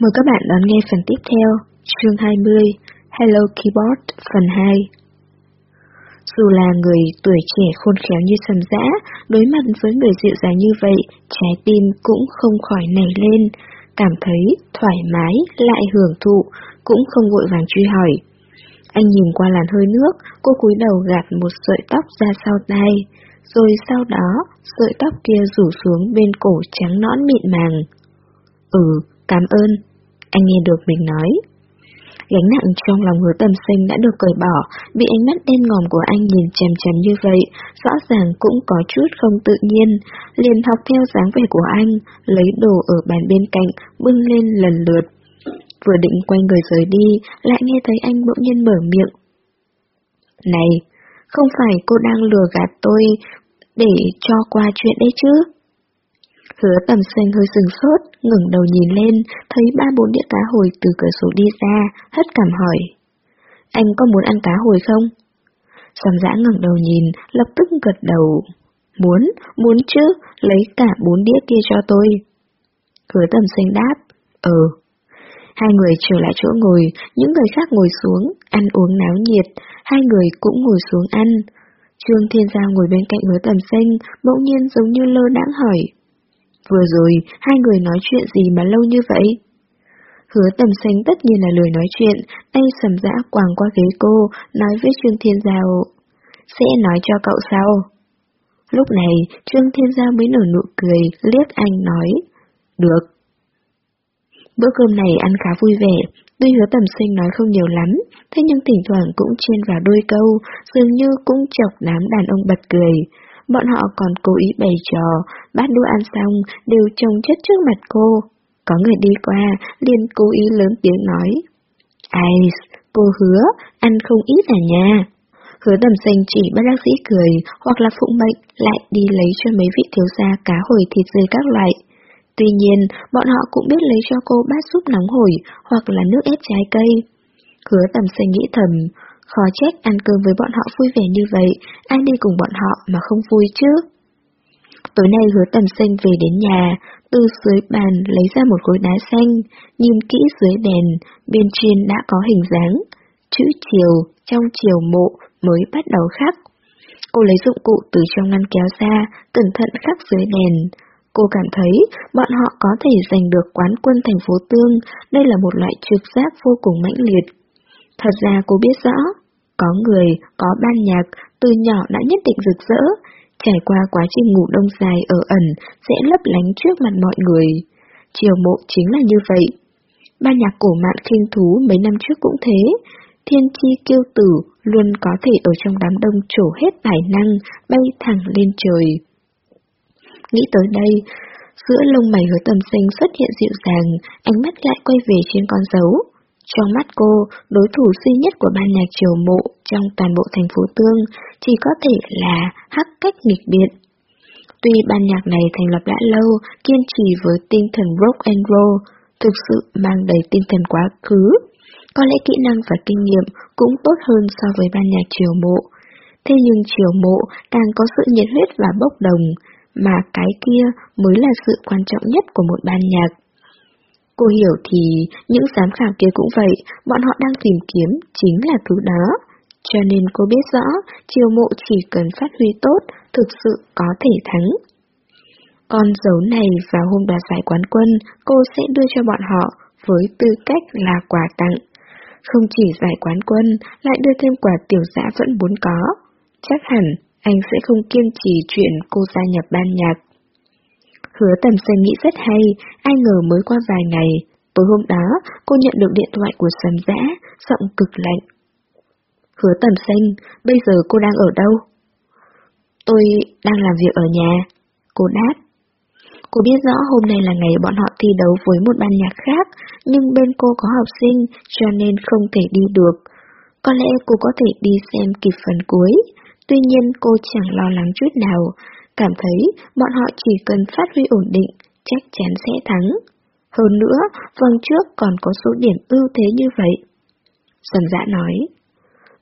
Mời các bạn đón nghe phần tiếp theo, chương 20, Hello Keyboard, phần 2. Dù là người tuổi trẻ khôn khéo như sầm dã, đối mặt với người dịu dàng như vậy, trái tim cũng không khỏi nảy lên, cảm thấy thoải mái, lại hưởng thụ, cũng không vội vàng truy hỏi. Anh nhìn qua làn hơi nước, cô cúi đầu gạt một sợi tóc ra sau tai, rồi sau đó sợi tóc kia rủ xuống bên cổ trắng nõn mịn màng. Ừ, cảm ơn. Anh nghe được mình nói. Gánh nặng trong lòng hứa tầm sinh đã được cởi bỏ, bị ánh mắt đen ngòm của anh nhìn chằm chằm như vậy, rõ ràng cũng có chút không tự nhiên, liền học theo dáng vẻ của anh, lấy đồ ở bàn bên cạnh, bưng lên lần lượt. Vừa định quay người rời đi, lại nghe thấy anh bỗng nhiên mở miệng. Này, không phải cô đang lừa gạt tôi để cho qua chuyện đấy chứ? Hứa tầm xanh hơi sừng sốt, ngừng đầu nhìn lên, thấy ba bốn đĩa cá hồi từ cửa sổ đi ra, hất cảm hỏi. Anh có muốn ăn cá hồi không? Sầm dã ngẩng đầu nhìn, lập tức gật đầu. Muốn, muốn chứ, lấy cả bốn đĩa kia cho tôi. Hứa tầm xanh đáp, ờ. Hai người trở lại chỗ ngồi, những người khác ngồi xuống, ăn uống náo nhiệt, hai người cũng ngồi xuống ăn. Trương Thiên Giao ngồi bên cạnh hứa tầm xanh, bỗng nhiên giống như lơ đãng hỏi. Vừa rồi, hai người nói chuyện gì mà lâu như vậy? Hứa tầm xanh tất nhiên là lời nói chuyện, tay sầm dã quàng qua ghế cô, nói với Trương Thiên Giao. Sẽ nói cho cậu sau. Lúc này, Trương Thiên Giao mới nở nụ cười, liếc anh nói. Được. Bữa cơm này ăn khá vui vẻ, tuy hứa tầm sinh nói không nhiều lắm, thế nhưng thỉnh thoảng cũng chen vào đôi câu, dường như cũng chọc đám đàn ông bật cười. Bọn họ còn cố ý bày trò, bát đũa ăn xong đều trông chất trước mặt cô. Có người đi qua, liền cố ý lớn tiếng nói. Ai, cô hứa, ăn không ít à nha. Hứa tầm xanh chỉ bất đắc dĩ cười, hoặc là phụng mệnh lại đi lấy cho mấy vị thiếu gia cá hồi thịt rơi các loại. Tuy nhiên, bọn họ cũng biết lấy cho cô bát súp nóng hổi hoặc là nước ép trái cây. Hứa tầm xanh nghĩ thầm, khó trách ăn cơm với bọn họ vui vẻ như vậy, ai đi cùng bọn họ mà không vui chứ? Tối nay hứa tầm xanh về đến nhà, từ dưới bàn lấy ra một khối đá xanh, nhìn kỹ dưới đèn, bên trên đã có hình dáng. Chữ chiều, trong chiều mộ mới bắt đầu khắc. Cô lấy dụng cụ từ trong ngăn kéo ra, cẩn thận khắc dưới đèn. Cô cảm thấy bọn họ có thể giành được quán quân thành phố Tương, đây là một loại trực giác vô cùng mãnh liệt. Thật ra cô biết rõ, có người, có ban nhạc, từ nhỏ đã nhất định rực rỡ, trải qua quá trình ngủ đông dài ở ẩn sẽ lấp lánh trước mặt mọi người. Triều mộ chính là như vậy. Ban nhạc cổ mạn kinh thú mấy năm trước cũng thế, thiên chi kiêu tử luôn có thể ở trong đám đông trổ hết tài năng, bay thẳng lên trời. Nghĩ tới đây, giữa lông mày hứa tầm sinh xuất hiện dịu dàng, ánh mắt lại quay về trên con dấu. Trong mắt cô, đối thủ duy nhất của ban nhạc triều mộ trong toàn bộ thành phố Tương chỉ có thể là hắc cách nghịch biện. Tuy ban nhạc này thành lập đã lâu, kiên trì với tinh thần rock and roll, thực sự mang đầy tinh thần quá khứ. Có lẽ kỹ năng và kinh nghiệm cũng tốt hơn so với ban nhạc triều mộ. Thế nhưng triều mộ càng có sự nhiệt huyết và bốc đồng, mà cái kia mới là sự quan trọng nhất của một ban nhạc. Cô hiểu thì những giám khảo kia cũng vậy, bọn họ đang tìm kiếm chính là thứ đó. Cho nên cô biết rõ, chiều mộ chỉ cần phát huy tốt, thực sự có thể thắng. Con dấu này vào hôm đoạt giải quán quân, cô sẽ đưa cho bọn họ với tư cách là quà tặng. Không chỉ giải quán quân, lại đưa thêm quà tiểu giã vẫn muốn có. Chắc hẳn anh sẽ không kiên trì chuyện cô gia nhập ban nhạc. Hứa tầm xanh nghĩ rất hay, ai ngờ mới qua vài ngày, tối hôm đó cô nhận được điện thoại của Sầm Dã, giọng cực lạnh. Hứa tầm xanh, bây giờ cô đang ở đâu? Tôi đang làm việc ở nhà. Cô đáp. Cô biết rõ hôm nay là ngày bọn họ thi đấu với một ban nhạc khác, nhưng bên cô có học sinh cho nên không thể đi được. Có lẽ cô có thể đi xem kịp phần cuối, tuy nhiên cô chẳng lo lắng chút nào, cảm thấy bọn họ chỉ cần phát huy ổn định, chắc chắn sẽ thắng. Hơn nữa, vòng trước còn có số điểm ưu thế như vậy. Sầm dã nói,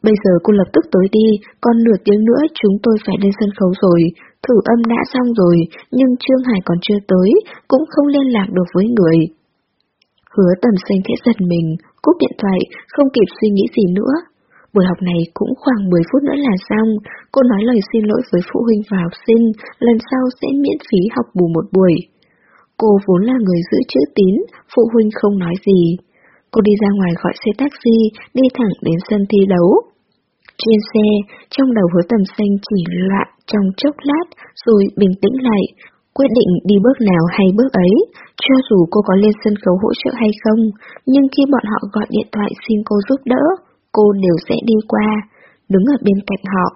bây giờ cô lập tức tới đi, còn nửa tiếng nữa chúng tôi phải lên sân khấu rồi, thử âm đã xong rồi, nhưng Trương Hải còn chưa tới, cũng không liên lạc được với người. Hứa tầm xanh khẽ giật mình, cúp điện thoại, không kịp suy nghĩ gì nữa. Buổi học này cũng khoảng 10 phút nữa là xong, cô nói lời xin lỗi với phụ huynh và học sinh, lần sau sẽ miễn phí học bù một buổi. Cô vốn là người giữ chữ tín, phụ huynh không nói gì. Cô đi ra ngoài gọi xe taxi, đi thẳng đến sân thi đấu. Trên xe, trong đầu hứa tầm xanh chỉ loạn trong chốc lát, rồi bình tĩnh lại, quyết định đi bước nào hay bước ấy, cho dù cô có lên sân khấu hỗ trợ hay không, nhưng khi bọn họ gọi điện thoại xin cô giúp đỡ, cô đều sẽ đi qua, đứng ở bên cạnh họ.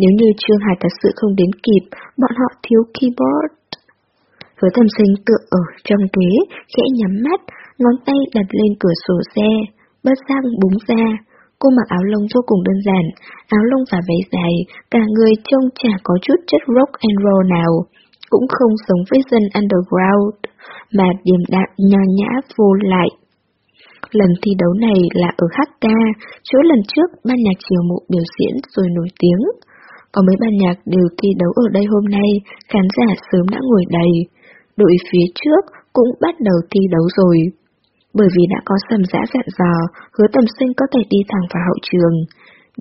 Nếu như Trương Hải thật sự không đến kịp, bọn họ thiếu keyboard. Hứa thầm sinh tựa ở trong ghế, khẽ nhắm mắt, ngón tay đặt lên cửa sổ xe, bớt răng búng ra. Cô mặc áo lông vô cùng đơn giản, áo lông và váy dài, cả người trông chả có chút chất rock and roll nào, cũng không giống với dân underground, mà điềm đạm nho nhã vô lại. Lần thi đấu này là ở HK, chỗ lần trước ban nhạc chiều mộ biểu diễn rồi nổi tiếng. Có mấy ban nhạc đều thi đấu ở đây hôm nay, khán giả sớm đã ngồi đầy. Đội phía trước cũng bắt đầu thi đấu rồi. Bởi vì đã có sầm giã dặn dò, hứa tầm sinh có thể đi thẳng vào hậu trường.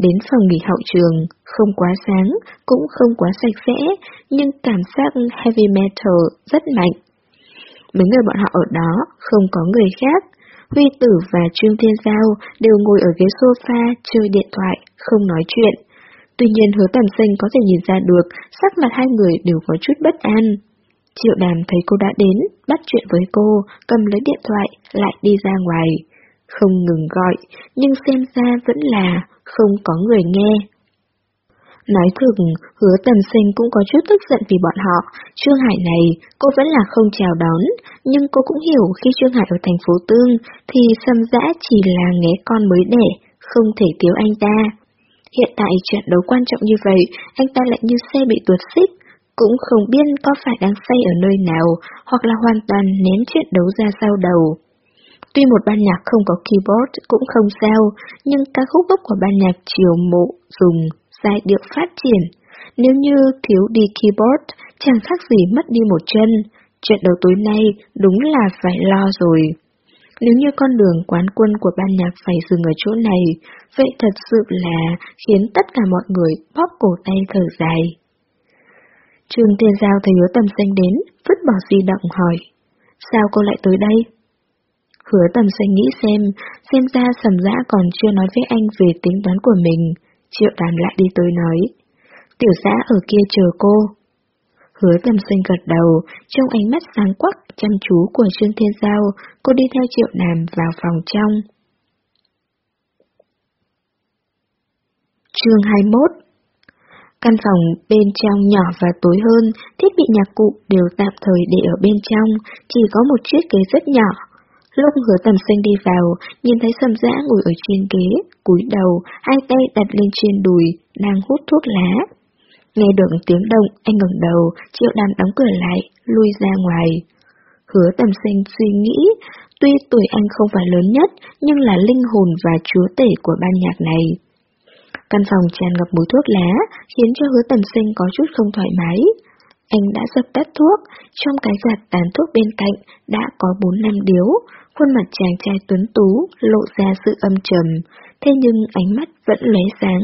Đến phòng nghỉ hậu trường, không quá sáng, cũng không quá sạch sẽ, nhưng cảm giác heavy metal rất mạnh. Mấy người bọn họ ở đó, không có người khác. Huy Tử và Trương Thiên Giao đều ngồi ở ghế sofa chơi điện thoại, không nói chuyện. Tuy nhiên hứa tầm sinh có thể nhìn ra được sắc mặt hai người đều có chút bất an. Triệu đàm thấy cô đã đến, bắt chuyện với cô, cầm lấy điện thoại, lại đi ra ngoài. Không ngừng gọi, nhưng xem ra vẫn là không có người nghe. Nói thực, hứa tầm sinh cũng có chút tức giận vì bọn họ. Trương Hải này, cô vẫn là không chào đón, nhưng cô cũng hiểu khi Trương Hải ở thành phố Tương, thì xâm Dã chỉ là nghé con mới đẻ, không thể thiếu anh ta. Hiện tại trận đấu quan trọng như vậy, anh ta lại như xe bị tuột xích, cũng không biết có phải đang say ở nơi nào, hoặc là hoàn toàn ném chuyện đấu ra sau đầu. Tuy một ban nhạc không có keyboard cũng không sao, nhưng ca khúc gốc của ban nhạc chiều mộ dùng giai điệu phát triển. Nếu như thiếu đi keyboard, chẳng khác gì mất đi một chân. Trận đấu tối nay đúng là phải lo rồi. Nếu như con đường quán quân của ban nhạc phải dừng ở chỗ này, vậy thật sự là khiến tất cả mọi người bóp cổ tay thở dài. Trường Thiên Giao thấy hứa tầm xanh đến, vứt bỏ di động hỏi. Sao cô lại tới đây? Hứa tầm xanh nghĩ xem, xem ra sầm dã còn chưa nói với anh về tính toán của mình. Triệu đàm lại đi tới nói. Tiểu xã ở kia chờ cô. Hứa tầm xanh gật đầu, trong ánh mắt sáng quắc, chăm chú của Trương Thiên Giao, cô đi theo triệu đàm vào phòng trong. Chương 21 Căn phòng bên trong nhỏ và tối hơn, thiết bị nhạc cụ đều tạm thời để ở bên trong, chỉ có một chiếc ghế rất nhỏ. Lúc hứa tầm xanh đi vào, nhìn thấy sầm dã ngồi ở trên ghế, cúi đầu, hai tay đặt lên trên đùi, đang hút thuốc lá. Nghe được tiếng động, anh ngẩng đầu, triệu đàn đóng cửa lại, lui ra ngoài. Hứa tầm xanh suy nghĩ, tuy tuổi anh không phải lớn nhất, nhưng là linh hồn và chúa tể của ban nhạc này. Căn phòng tràn ngập mùi thuốc lá, khiến cho hứa tầm sinh có chút không thoải mái. Anh đã dập tắt thuốc, trong cái giặt tàn thuốc bên cạnh đã có bốn năm điếu, khuôn mặt chàng trai tuấn tú lộ ra sự âm trầm, thế nhưng ánh mắt vẫn lóe sáng.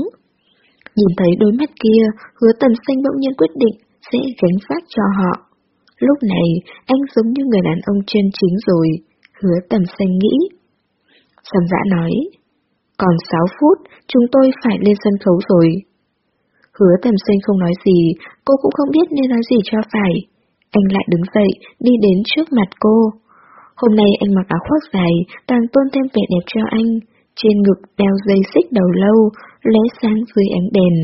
Nhìn thấy đôi mắt kia, hứa tầm xanh bỗng nhiên quyết định sẽ gánh phát cho họ. Lúc này, anh giống như người đàn ông chân chính rồi, hứa tầm xanh nghĩ. Sầm dã nói, còn 6 phút, chúng tôi phải lên sân khấu rồi. Hứa tầm xanh không nói gì, cô cũng không biết nên nói gì cho phải. Anh lại đứng dậy, đi đến trước mặt cô. Hôm nay anh mặc áo khoác dài, càng tôn thêm vẻ đẹp cho anh. Trên ngực đeo dây xích đầu lâu, lóe sáng dưới ánh đèn,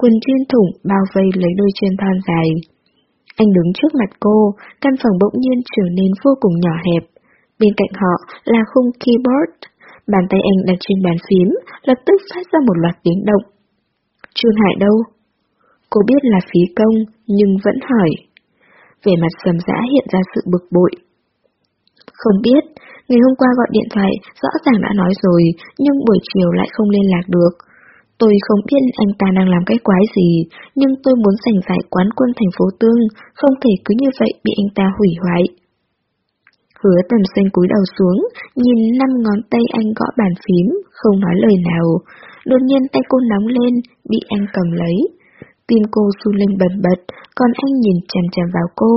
quần chuyên thủng bao vây lấy đôi chân thon dài. Anh đứng trước mặt cô, căn phòng bỗng nhiên trở nên vô cùng nhỏ hẹp. Bên cạnh họ là khung keyboard, Bàn tay anh đặt trên bàn phím, lập tức phát ra một loạt tiếng động. Trương Hải đâu? Cô biết là phí công, nhưng vẫn hỏi. Về mặt sầm dã hiện ra sự bực bội. Không biết, ngày hôm qua gọi điện thoại, rõ ràng đã nói rồi, nhưng buổi chiều lại không liên lạc được. Tôi không biết anh ta đang làm cái quái gì, nhưng tôi muốn giành giải quán quân thành phố Tương, không thể cứ như vậy bị anh ta hủy hoại. Hứa tầm xanh cúi đầu xuống, nhìn năm ngón tay anh gõ bàn phím, không nói lời nào. Đột nhiên tay cô nóng lên, bị anh cầm lấy. Tim cô su lên bần bật, còn anh nhìn chằm chằm vào cô,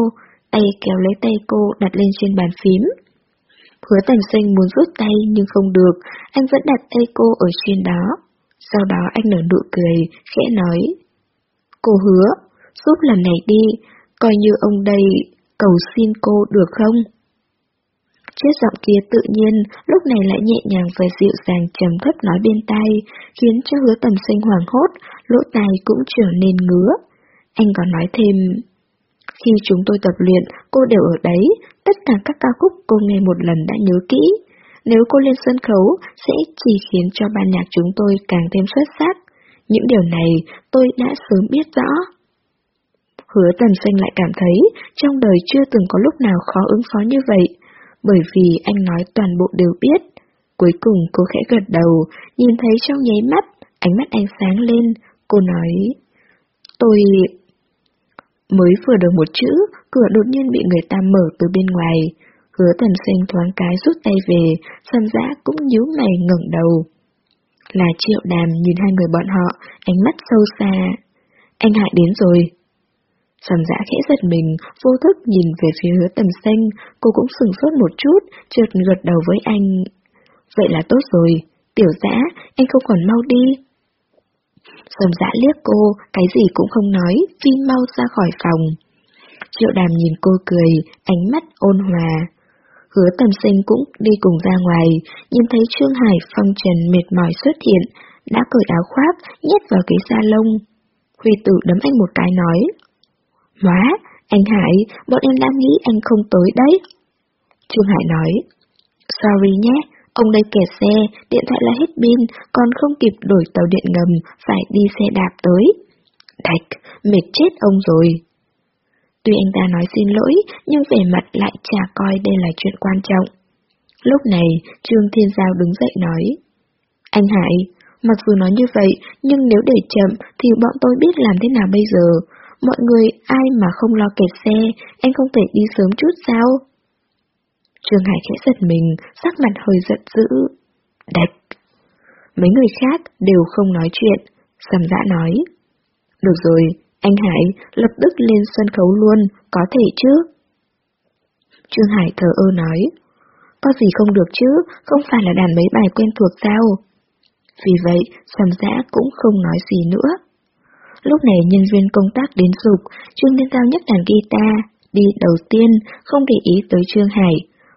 tay kéo lấy tay cô đặt lên trên bàn phím. Hứa tầm xanh muốn rút tay nhưng không được, anh vẫn đặt tay cô ở trên đó. Sau đó anh nở nụ cười, khẽ nói. Cô hứa, giúp lần này đi, coi như ông đây cầu xin cô được không? Chiếc giọng kia tự nhiên, lúc này lại nhẹ nhàng và dịu dàng trầm thấp nói bên tai, khiến cho hứa tầm sinh hoảng hốt, lỗ tai cũng trở nên ngứa. Anh còn nói thêm, khi chúng tôi tập luyện, cô đều ở đấy, tất cả các ca khúc cô nghe một lần đã nhớ kỹ. Nếu cô lên sân khấu, sẽ chỉ khiến cho ban nhạc chúng tôi càng thêm xuất sắc. Những điều này tôi đã sớm biết rõ. Hứa tần xanh lại cảm thấy trong đời chưa từng có lúc nào khó ứng phó như vậy, bởi vì anh nói toàn bộ đều biết. Cuối cùng cô khẽ gật đầu, nhìn thấy trong nháy mắt, ánh mắt anh sáng lên, cô nói, tôi... Mới vừa được một chữ, cửa đột nhiên bị người ta mở từ bên ngoài. Hứa Tầm sinh thoáng cái rút tay về, sân giã cũng nhíu mày ngẩng đầu. Là triệu đàm nhìn hai người bọn họ, ánh mắt sâu xa. Anh hại đến rồi. Sầm dã khẽ giật mình, vô thức nhìn về phía hứa tầm xanh, cô cũng sừng sốt một chút, trượt gật đầu với anh. Vậy là tốt rồi, tiểu dã, anh không còn mau đi. Sầm dã liếc cô, cái gì cũng không nói, phi mau ra khỏi phòng. Triệu đàm nhìn cô cười, ánh mắt ôn hòa. Hứa tầm sinh cũng đi cùng ra ngoài, nhìn thấy Trương Hải phong trần mệt mỏi xuất hiện, đã cởi áo khoác, nhét vào cái da lông. Huy tử đấm anh một cái nói. Hóa, anh Hải, bọn em đang nghĩ anh không tới đấy. Trương Hải nói, sorry nhé, ông đây kẹt xe, điện thoại là hết pin, còn không kịp đổi tàu điện ngầm, phải đi xe đạp tới. Đạch, mệt chết ông rồi. Tuy anh ta nói xin lỗi, nhưng vẻ mặt lại chả coi đây là chuyện quan trọng. Lúc này, Trương Thiên Giao đứng dậy nói, Anh Hải, mặc dù nói như vậy, nhưng nếu để chậm thì bọn tôi biết làm thế nào bây giờ, Mọi người ai mà không lo kẹt xe, anh không thể đi sớm chút sao? Trương Hải khẽ giật mình, sắc mặt hơi giận dữ. Đạch! Mấy người khác đều không nói chuyện, Sầm dã nói. Được rồi, anh Hải lập tức lên sân khấu luôn, có thể chứ? Trương Hải thờ ơ nói. Có gì không được chứ, không phải là đàn mấy bài quen thuộc sao? Vì vậy, Sầm dã cũng không nói gì nữa. Lúc này nhân viên công tác đến dục, Trương Thiên Giao nhấc đàn guitar, đi đầu tiên, không để ý tới Trương Hải.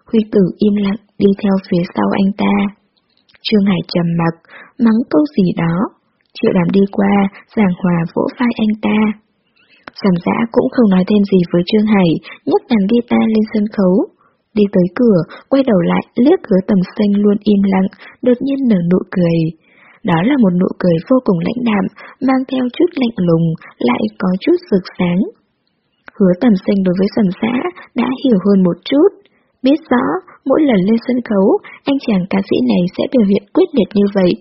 Huy tử im lặng đi theo phía sau anh ta. Trương Hải trầm mặc, mắng câu gì đó. Triệu đàm đi qua, giảng hòa vỗ vai anh ta. Sầm giã cũng không nói thêm gì với Trương Hải, nhấc đàn guitar lên sân khấu. Đi tới cửa, quay đầu lại, liếc hứa tầm xanh luôn im lặng, đột nhiên nở nụ cười. Đó là một nụ cười vô cùng lãnh đạm, mang theo chút lạnh lùng, lại có chút rực sáng. Hứa tầm xanh đối với sầm xã đã hiểu hơn một chút. Biết rõ, mỗi lần lên sân khấu, anh chàng ca sĩ này sẽ biểu hiện quyết liệt như vậy.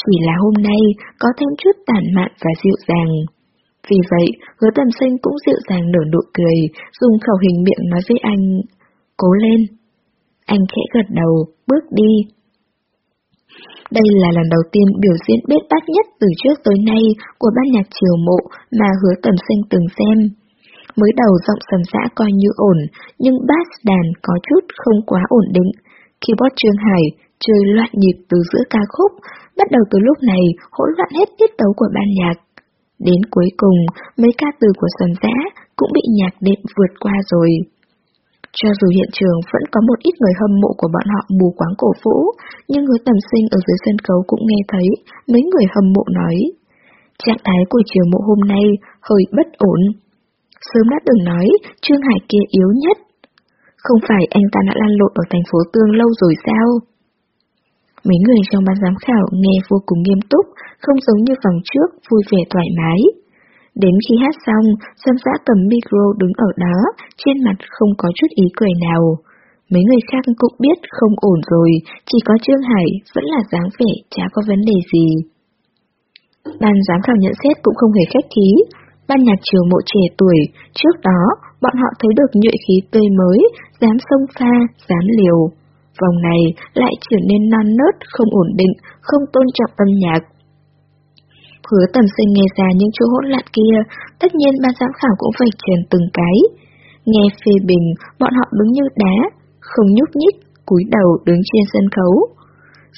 Chỉ là hôm nay có thêm chút tản mạn và dịu dàng. Vì vậy, hứa tầm sinh cũng dịu dàng nở nụ cười, dùng khẩu hình miệng nói với anh, cố lên. Anh khẽ gật đầu, bước đi. Đây là lần đầu tiên biểu diễn bết bát nhất từ trước tới nay của ban nhạc triều mộ mà hứa tầm sinh từng xem. Mới đầu giọng sầm dã coi như ổn, nhưng bass đàn có chút không quá ổn định. Keyboard Trương Hải chơi loạn nhịp từ giữa ca khúc, bắt đầu từ lúc này hỗn loạn hết tiết tấu của ban nhạc. Đến cuối cùng, mấy ca từ của sầm Giã cũng bị nhạc đệm vượt qua rồi. Cho dù hiện trường vẫn có một ít người hâm mộ của bọn họ mù quáng cổ vũ, nhưng hứa tầm sinh ở dưới sân khấu cũng nghe thấy mấy người hâm mộ nói. Trạng thái của chiều mộ hôm nay hơi bất ổn. Sớm đã từng nói, Trương Hải kia yếu nhất. Không phải anh ta đã lan lộn ở thành phố Tương lâu rồi sao? Mấy người trong ban giám khảo nghe vô cùng nghiêm túc, không giống như vòng trước, vui vẻ thoải mái. Đến khi hát xong, Sam Giã cầm micro đứng ở đó, trên mặt không có chút ý cười nào. Mấy người khác cũng biết không ổn rồi, chỉ có Trương Hải vẫn là dáng vẻ chả có vấn đề gì. Ban giám khảo nhận xét cũng không hề khách khí. Ban nhạc chiều mộ trẻ tuổi, trước đó, bọn họ thấy được nhuệ khí tươi mới, dám sông pha, dám liều. Vòng này lại trở nên non nớt, không ổn định, không tôn trọng âm nhạc. Hứa tầm sinh nghe ra những chỗ hỗn loạn kia, tất nhiên ban giám khảo cũng phải truyền từng cái. Nghe phê bình, bọn họ đứng như đá, không nhúc nhích, cúi đầu đứng trên sân khấu.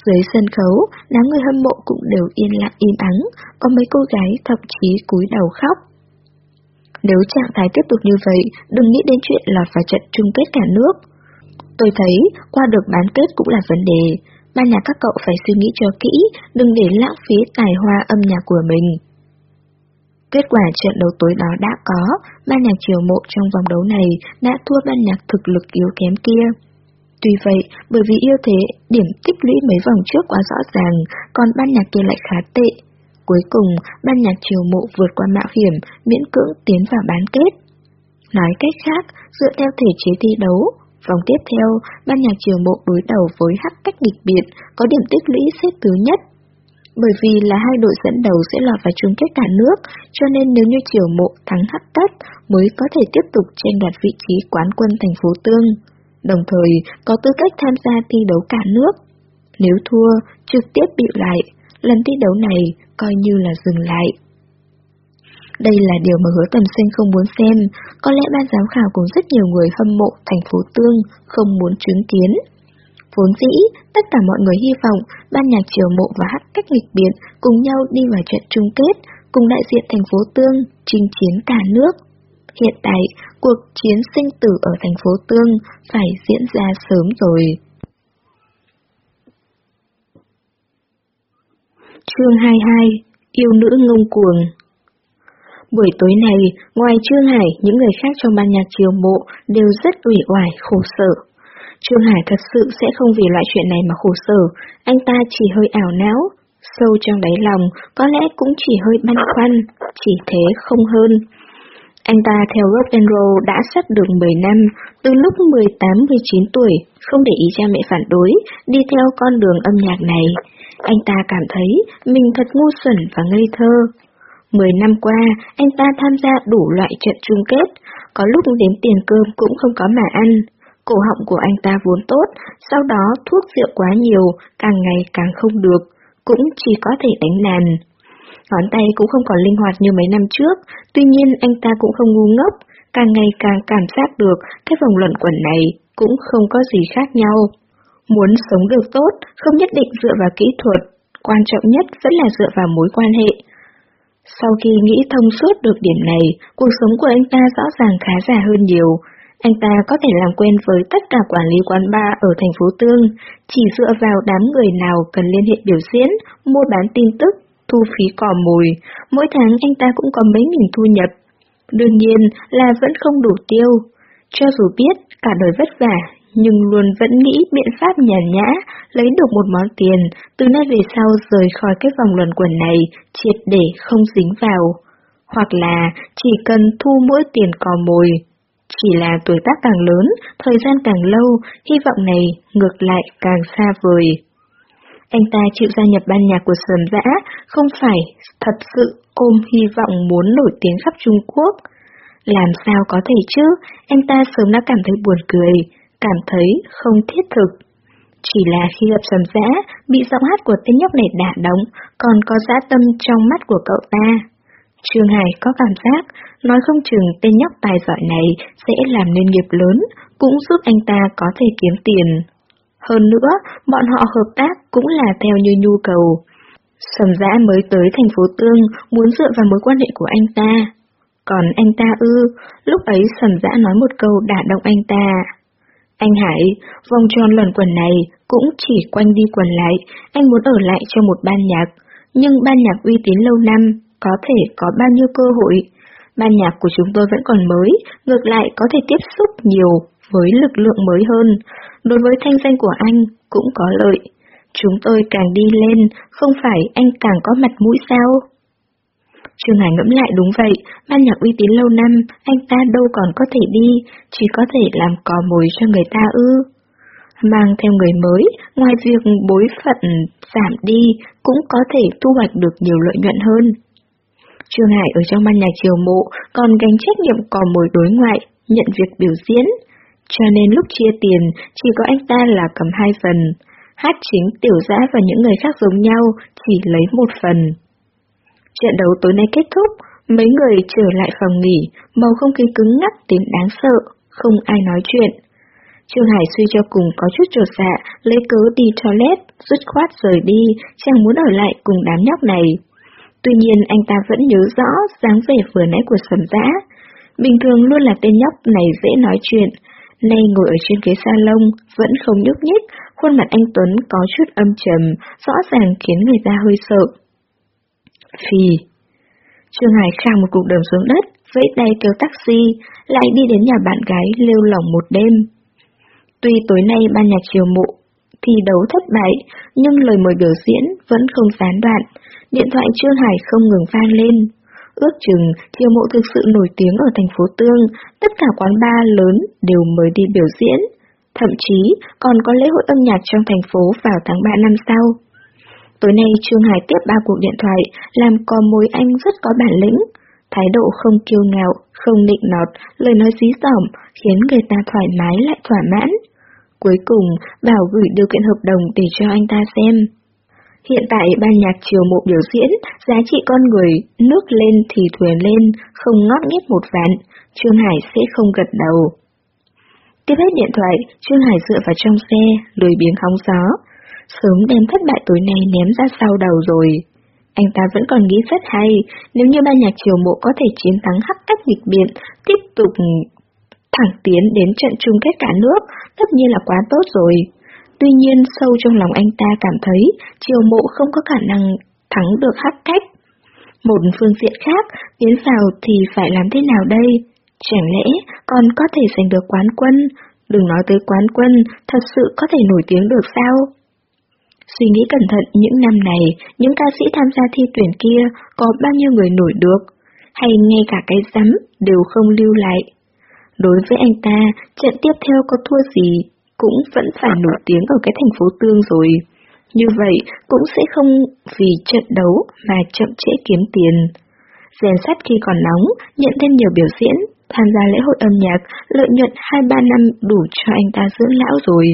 Dưới sân khấu, đám người hâm mộ cũng đều yên lặng im ắng, có mấy cô gái thậm chí cúi đầu khóc. Nếu trạng thái tiếp tục như vậy, đừng nghĩ đến chuyện là phải trận chung kết cả nước. Tôi thấy, qua được bán kết cũng là vấn đề. Ban nhạc các cậu phải suy nghĩ cho kỹ, đừng để lãng phí tài hoa âm nhạc của mình. Kết quả trận đấu tối đó đã có, ban nhạc chiều mộ trong vòng đấu này đã thua ban nhạc thực lực yếu kém kia. Tuy vậy, bởi vì yêu thế, điểm tích lũy mấy vòng trước quá rõ ràng, còn ban nhạc kia lại khá tệ. Cuối cùng, ban nhạc chiều mộ vượt qua mạo hiểm, miễn cưỡng tiến vào bán kết. Nói cách khác, dựa theo thể chế thi đấu, vòng tiếp theo, ban nhạc trường bộ đối đầu với hắc cách nghịch biệt, có điểm tích lũy xếp thứ nhất. Bởi vì là hai đội dẫn đầu sẽ lọt vào chung kết cả nước, cho nên nếu như chiều mộ thắng hắc cách mới có thể tiếp tục tranh đoạt vị trí quán quân thành phố Tương đồng thời có tư cách tham gia thi đấu cả nước. Nếu thua, trực tiếp bị lại, lần thi đấu này coi như là dừng lại. Đây là điều mà hứa tầm sinh không muốn xem, có lẽ ban giám khảo cũng rất nhiều người hâm mộ thành phố Tương không muốn chứng kiến. Vốn dĩ, tất cả mọi người hy vọng ban nhạc triều mộ và hát cách nghịch biển cùng nhau đi vào trận chung kết, cùng đại diện thành phố Tương, chinh chiến cả nước. Hiện tại, cuộc chiến sinh tử ở thành phố Tương phải diễn ra sớm rồi. Chương 22 Yêu nữ ngông cuồng Buổi tối này, ngoài Trương Hải, những người khác trong ban nhạc chiều mộ đều rất ủy oải, khổ sở. Trương Hải thật sự sẽ không vì loại chuyện này mà khổ sở, anh ta chỉ hơi ảo não, sâu trong đáy lòng có lẽ cũng chỉ hơi băn khoăn, chỉ thế không hơn. Anh ta theo rock and roll đã sắp được 10 năm, từ lúc 18-19 tuổi, không để ý cha mẹ phản đối, đi theo con đường âm nhạc này. Anh ta cảm thấy mình thật ngu xuẩn và ngây thơ. Mười năm qua, anh ta tham gia đủ loại trận chung kết, có lúc đến tiền cơm cũng không có mà ăn. Cổ họng của anh ta vốn tốt, sau đó thuốc rượu quá nhiều, càng ngày càng không được, cũng chỉ có thể đánh đàn. Ngón tay cũng không còn linh hoạt như mấy năm trước, tuy nhiên anh ta cũng không ngu ngốc, càng ngày càng cảm giác được cái vòng luẩn quẩn này cũng không có gì khác nhau. Muốn sống được tốt, không nhất định dựa vào kỹ thuật, quan trọng nhất vẫn là dựa vào mối quan hệ. Sau khi nghĩ thông suốt được điểm này, cuộc sống của anh ta rõ ràng khá giả hơn nhiều. Anh ta có thể làm quen với tất cả quản lý quán bar ở thành phố Tương, chỉ dựa vào đám người nào cần liên hệ biểu diễn, mua bán tin tức, thu phí cò mồi, mỗi tháng anh ta cũng có mấy nghìn thu nhập. Đương nhiên là vẫn không đủ tiêu. Cho dù biết cả đời vất vả, nhưng luôn vẫn nghĩ biện pháp nhàn nhã, lấy được một món tiền, từ nay về sau rời khỏi cái vòng luẩn quẩn này, triệt để không dính vào. Hoặc là chỉ cần thu mỗi tiền cò mồi. Chỉ là tuổi tác càng lớn, thời gian càng lâu, hy vọng này ngược lại càng xa vời. Anh ta chịu gia nhập ban nhạc của Sườn Dã, không phải thật sự ôm hy vọng muốn nổi tiếng khắp Trung Quốc. Làm sao có thể chứ, anh ta sớm đã cảm thấy buồn cười, cảm thấy không thiết thực. Chỉ là khi gặp Sầm Dã, bị giọng hát của tên nhóc này đả động, còn có dã tâm trong mắt của cậu ta. Trương Hải có cảm giác, nói không chừng tên nhóc tài giỏi này sẽ làm nên nghiệp lớn, cũng giúp anh ta có thể kiếm tiền. Hơn nữa, bọn họ hợp tác cũng là theo như nhu cầu. Sầm giã mới tới thành phố Tương, muốn dựa vào mối quan hệ của anh ta. Còn anh ta ư, lúc ấy sầm giã nói một câu đả động anh ta. Anh Hải, vòng tròn luẩn quẩn này cũng chỉ quanh đi quẩn lại, anh muốn ở lại cho một ban nhạc. Nhưng ban nhạc uy tín lâu năm, có thể có bao nhiêu cơ hội. Ban nhạc của chúng tôi vẫn còn mới, ngược lại có thể tiếp xúc nhiều với lực lượng mới hơn đối với thanh danh của anh cũng có lợi. Chúng tôi càng đi lên, không phải anh càng có mặt mũi sao? Trương Hải ngẫm lại đúng vậy, ban nhạc uy tín lâu năm, anh ta đâu còn có thể đi, chỉ có thể làm cò mồi cho người ta ư. Mang theo người mới, ngoài việc bối phận giảm đi, cũng có thể thu hoạch được nhiều lợi nhuận hơn. Trương Hải ở trong ban nhạc triều mộ còn gánh trách nhiệm cò mồi đối ngoại, nhận việc biểu diễn, cho nên lúc chia tiền chỉ có anh ta là cầm hai phần, hát chính tiểu giã và những người khác giống nhau chỉ lấy một phần. Trận đấu tối nay kết thúc, mấy người trở lại phòng nghỉ, bầu không khí cứng ngắt đến đáng sợ, không ai nói chuyện. Trương Hải suy cho cùng có chút trột dạ, lấy cớ đi toilet, rút khoát rời đi, chẳng muốn ở lại cùng đám nhóc này. Tuy nhiên anh ta vẫn nhớ rõ dáng vẻ vừa nãy của sầm dã. Bình thường luôn là tên nhóc này dễ nói chuyện, nay ngồi ở trên ghế salon, vẫn không nhúc nhích, khuôn mặt anh Tuấn có chút âm trầm, rõ ràng khiến người ta hơi sợ. Phì Trương Hải khang một cục đồng xuống đất, vẫy tay kêu taxi, lại đi đến nhà bạn gái lêu lỏng một đêm. Tuy tối nay ban nhạc chiều mộ thi đấu thất bại, nhưng lời mời biểu diễn vẫn không gián đoạn. Điện thoại Trương Hải không ngừng vang lên. Ước chừng chiều mộ thực sự nổi tiếng ở thành phố Tương, tất cả quán bar lớn đều mới đi biểu diễn. Thậm chí còn có lễ hội âm nhạc trong thành phố vào tháng 3 năm sau. Tối nay Trương Hải tiếp ba cuộc điện thoại, làm có mối anh rất có bản lĩnh. Thái độ không kiêu ngạo, không nịnh nọt, lời nói dí dỏm, khiến người ta thoải mái lại thỏa mãn. Cuối cùng, Bảo gửi điều kiện hợp đồng để cho anh ta xem. Hiện tại ban nhạc chiều mộ biểu diễn, giá trị con người, nước lên thì thuyền lên, không ngót nghét một vạn, Trương Hải sẽ không gật đầu. Tiếp hết điện thoại, Trương Hải dựa vào trong xe, lười biếng hóng gió. Sớm đem thất bại tối nay ném ra sau đầu rồi. Anh ta vẫn còn nghĩ rất hay, nếu như ban nhạc triều mộ có thể chiến thắng hắc cách nghịch biện, tiếp tục thẳng tiến đến trận chung kết cả nước, tất nhiên là quá tốt rồi. Tuy nhiên sâu trong lòng anh ta cảm thấy triều mộ không có khả năng thắng được hắc cách. Một phương diện khác, tiến vào thì phải làm thế nào đây? Chẳng lẽ còn có thể giành được quán quân? Đừng nói tới quán quân, thật sự có thể nổi tiếng được sao? Suy nghĩ cẩn thận những năm này, những ca sĩ tham gia thi tuyển kia có bao nhiêu người nổi được, hay ngay cả cái rắm đều không lưu lại. Đối với anh ta, trận tiếp theo có thua gì, cũng vẫn phải nổi tiếng ở cái thành phố Tương rồi. Như vậy cũng sẽ không vì trận đấu mà chậm trễ kiếm tiền. Rèn sắt khi còn nóng, nhận thêm nhiều biểu diễn, tham gia lễ hội âm nhạc, lợi nhuận 2-3 năm đủ cho anh ta dưỡng lão rồi.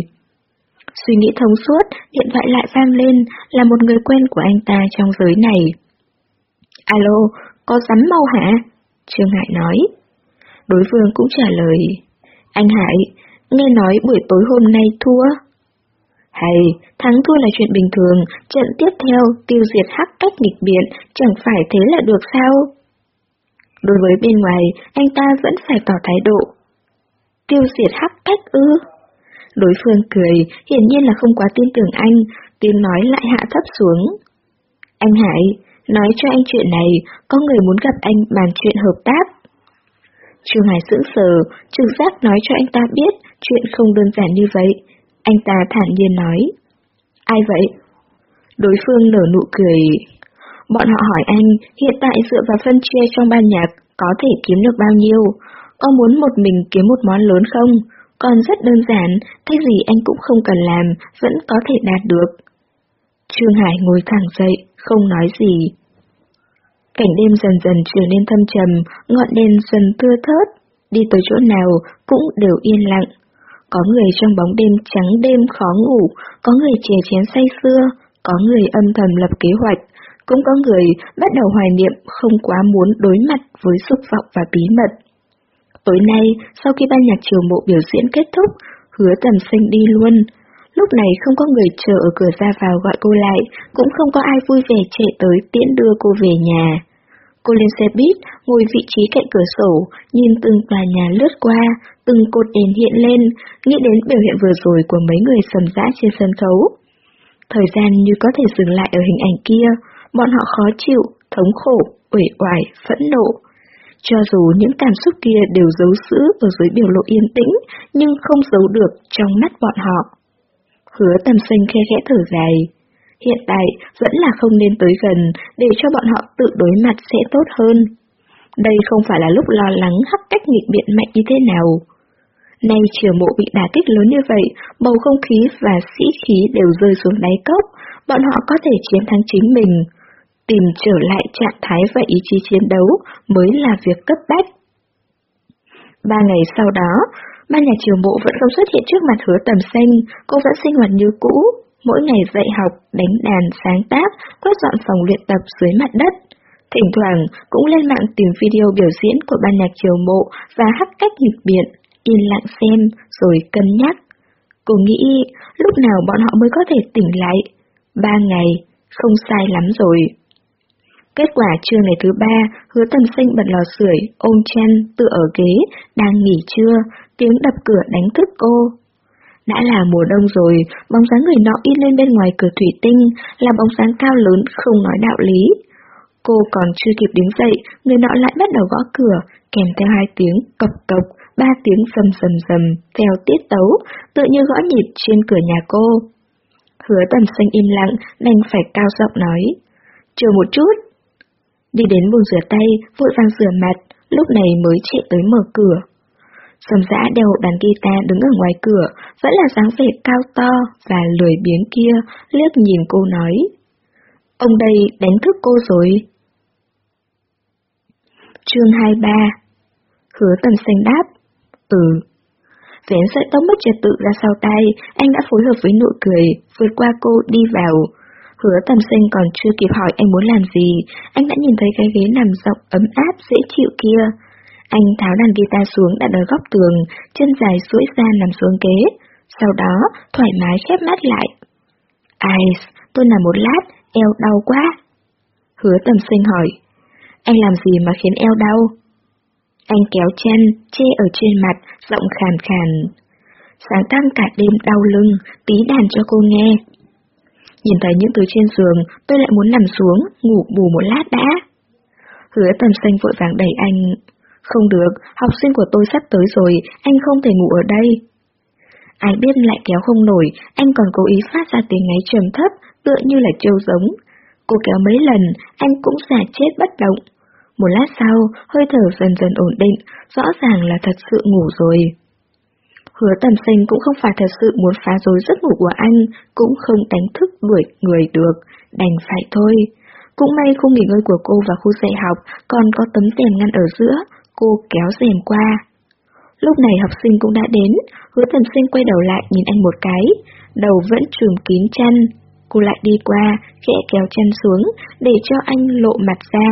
Suy nghĩ thông suốt, điện thoại lại vang lên, là một người quen của anh ta trong giới này. Alo, có rắn mau hả? Trương Hải nói. Đối phương cũng trả lời. Anh Hải, nghe nói buổi tối hôm nay thua. Hay, thắng thua là chuyện bình thường, trận tiếp theo tiêu diệt hắc cách nghịch biện, chẳng phải thế là được sao? Đối với bên ngoài, anh ta vẫn phải tỏ thái độ. Tiêu diệt hắc cách ư? Đối phương cười, hiển nhiên là không quá tin tưởng anh, tiếng nói lại hạ thấp xuống. Anh Hải, nói cho anh chuyện này, có người muốn gặp anh bàn chuyện hợp tác. Trương Hải sững sờ, trực giác nói cho anh ta biết chuyện không đơn giản như vậy. Anh ta thản nhiên nói. Ai vậy? Đối phương nở nụ cười. Bọn họ hỏi anh, hiện tại dựa vào phân chia trong ban nhạc, có thể kiếm được bao nhiêu? Có muốn một mình kiếm một món lớn không? Còn rất đơn giản, cái gì anh cũng không cần làm, vẫn có thể đạt được. Trương Hải ngồi thẳng dậy, không nói gì. Cảnh đêm dần dần trở nên thâm trầm, ngọn đèn dần thưa thớt, đi tới chỗ nào cũng đều yên lặng. Có người trong bóng đêm trắng đêm khó ngủ, có người chè chén say xưa, có người âm thầm lập kế hoạch, cũng có người bắt đầu hoài niệm không quá muốn đối mặt với xúc vọng và bí mật. Tối nay, sau khi ban nhạc chiều mộ biểu diễn kết thúc, hứa tầm sinh đi luôn. Lúc này không có người chờ ở cửa ra vào gọi cô lại, cũng không có ai vui vẻ chạy tới tiễn đưa cô về nhà. Cô lên xe buýt, ngồi vị trí cạnh cửa sổ, nhìn từng tòa nhà lướt qua, từng cột đèn hiện lên, nghĩ đến biểu hiện vừa rồi của mấy người sầm dã trên sân khấu. Thời gian như có thể dừng lại ở hình ảnh kia, bọn họ khó chịu, thống khổ, uể oải, phẫn nộ, cho dù những cảm xúc kia đều giấu giữ ở dưới biểu lộ yên tĩnh, nhưng không giấu được trong mắt bọn họ. Hứa tầm xanh khe khẽ thở dài. Hiện tại vẫn là không nên tới gần để cho bọn họ tự đối mặt sẽ tốt hơn. Đây không phải là lúc lo lắng hắc cách nghịch biện mạnh như thế nào. Nay triều mộ bị đả kích lớn như vậy, bầu không khí và sĩ khí đều rơi xuống đáy cốc, bọn họ có thể chiến thắng chính mình, tìm trở lại trạng thái và ý chí chiến đấu mới là việc cấp bách. Ba ngày sau đó, ban nhạc trường bộ vẫn không xuất hiện trước mặt hứa tầm xanh, cô vẫn sinh hoạt như cũ, mỗi ngày dạy học, đánh đàn, sáng tác, quét dọn phòng luyện tập dưới mặt đất. Thỉnh thoảng cũng lên mạng tìm video biểu diễn của ban nhạc triều mộ và hát cách nhịp biện, yên lặng xem, rồi cân nhắc. Cô nghĩ lúc nào bọn họ mới có thể tỉnh lại. Ba ngày, không sai lắm rồi. Kết quả trưa ngày thứ ba, hứa tầm sinh bật lò sưởi, ôm chen tựa ở ghế, đang nghỉ trưa, tiếng đập cửa đánh thức cô. Đã là mùa đông rồi, bóng dáng người nọ in lên bên ngoài cửa thủy tinh, là bóng dáng cao lớn không nói đạo lý. Cô còn chưa kịp đứng dậy, người nọ lại bắt đầu gõ cửa, kèm theo hai tiếng cộc cộc, ba tiếng sầm sầm sầm, theo tiết tấu, tự như gõ nhịp trên cửa nhà cô. Hứa tầm xanh im lặng, đành phải cao giọng nói. Chờ một chút. Đi đến bồn rửa tay, vội vàng rửa mặt, lúc này mới chạy tới mở cửa. Sầm dã đeo đàn guitar đứng ở ngoài cửa, vẫn là dáng vẻ cao to và lười biếng kia, liếc nhìn cô nói. Ông đây đánh thức cô rồi. Chương 23 Hứa tầm xanh đáp. Ừ. Vén sợi tóc mất trật tự ra sau tay, anh đã phối hợp với nụ cười, vượt qua cô đi vào. Hứa tầm sinh còn chưa kịp hỏi anh muốn làm gì, anh đã nhìn thấy cái ghế nằm rộng ấm áp dễ chịu kia. Anh tháo đàn guitar xuống đặt ở góc tường, chân dài duỗi ra nằm xuống ghế. Sau đó, thoải mái khép mắt lại. Ai, tôi nằm một lát, eo đau quá. Hứa tầm sinh hỏi. Anh làm gì mà khiến eo đau? Anh kéo chân, che ở trên mặt, giọng khàn khàn. Sáng tăng cả đêm đau lưng, tí đàn cho cô nghe. Nhìn thấy những thứ trên giường, tôi lại muốn nằm xuống, ngủ bù một lát đã. Hứa tầm xanh vội vàng đẩy anh. Không được, học sinh của tôi sắp tới rồi, anh không thể ngủ ở đây. Ai biết lại kéo không nổi, anh còn cố ý phát ra tiếng ngáy trầm thấp, tựa như là trêu giống. Cô kéo mấy lần, anh cũng giả chết bất động. Một lát sau, hơi thở dần dần ổn định, rõ ràng là thật sự ngủ rồi. Hứa tầm sinh cũng không phải thật sự muốn phá rối giấc ngủ của anh, cũng không đánh thức đuổi người được, đành phải thôi. Cũng may khu nghỉ ngơi của cô và khu dạy học còn có tấm rèm ngăn ở giữa, cô kéo rèm qua. Lúc này học sinh cũng đã đến, hứa tầm sinh quay đầu lại nhìn anh một cái, đầu vẫn trùm kín chân. Cô lại đi qua, khẽ kéo chân xuống, để cho anh lộ mặt ra.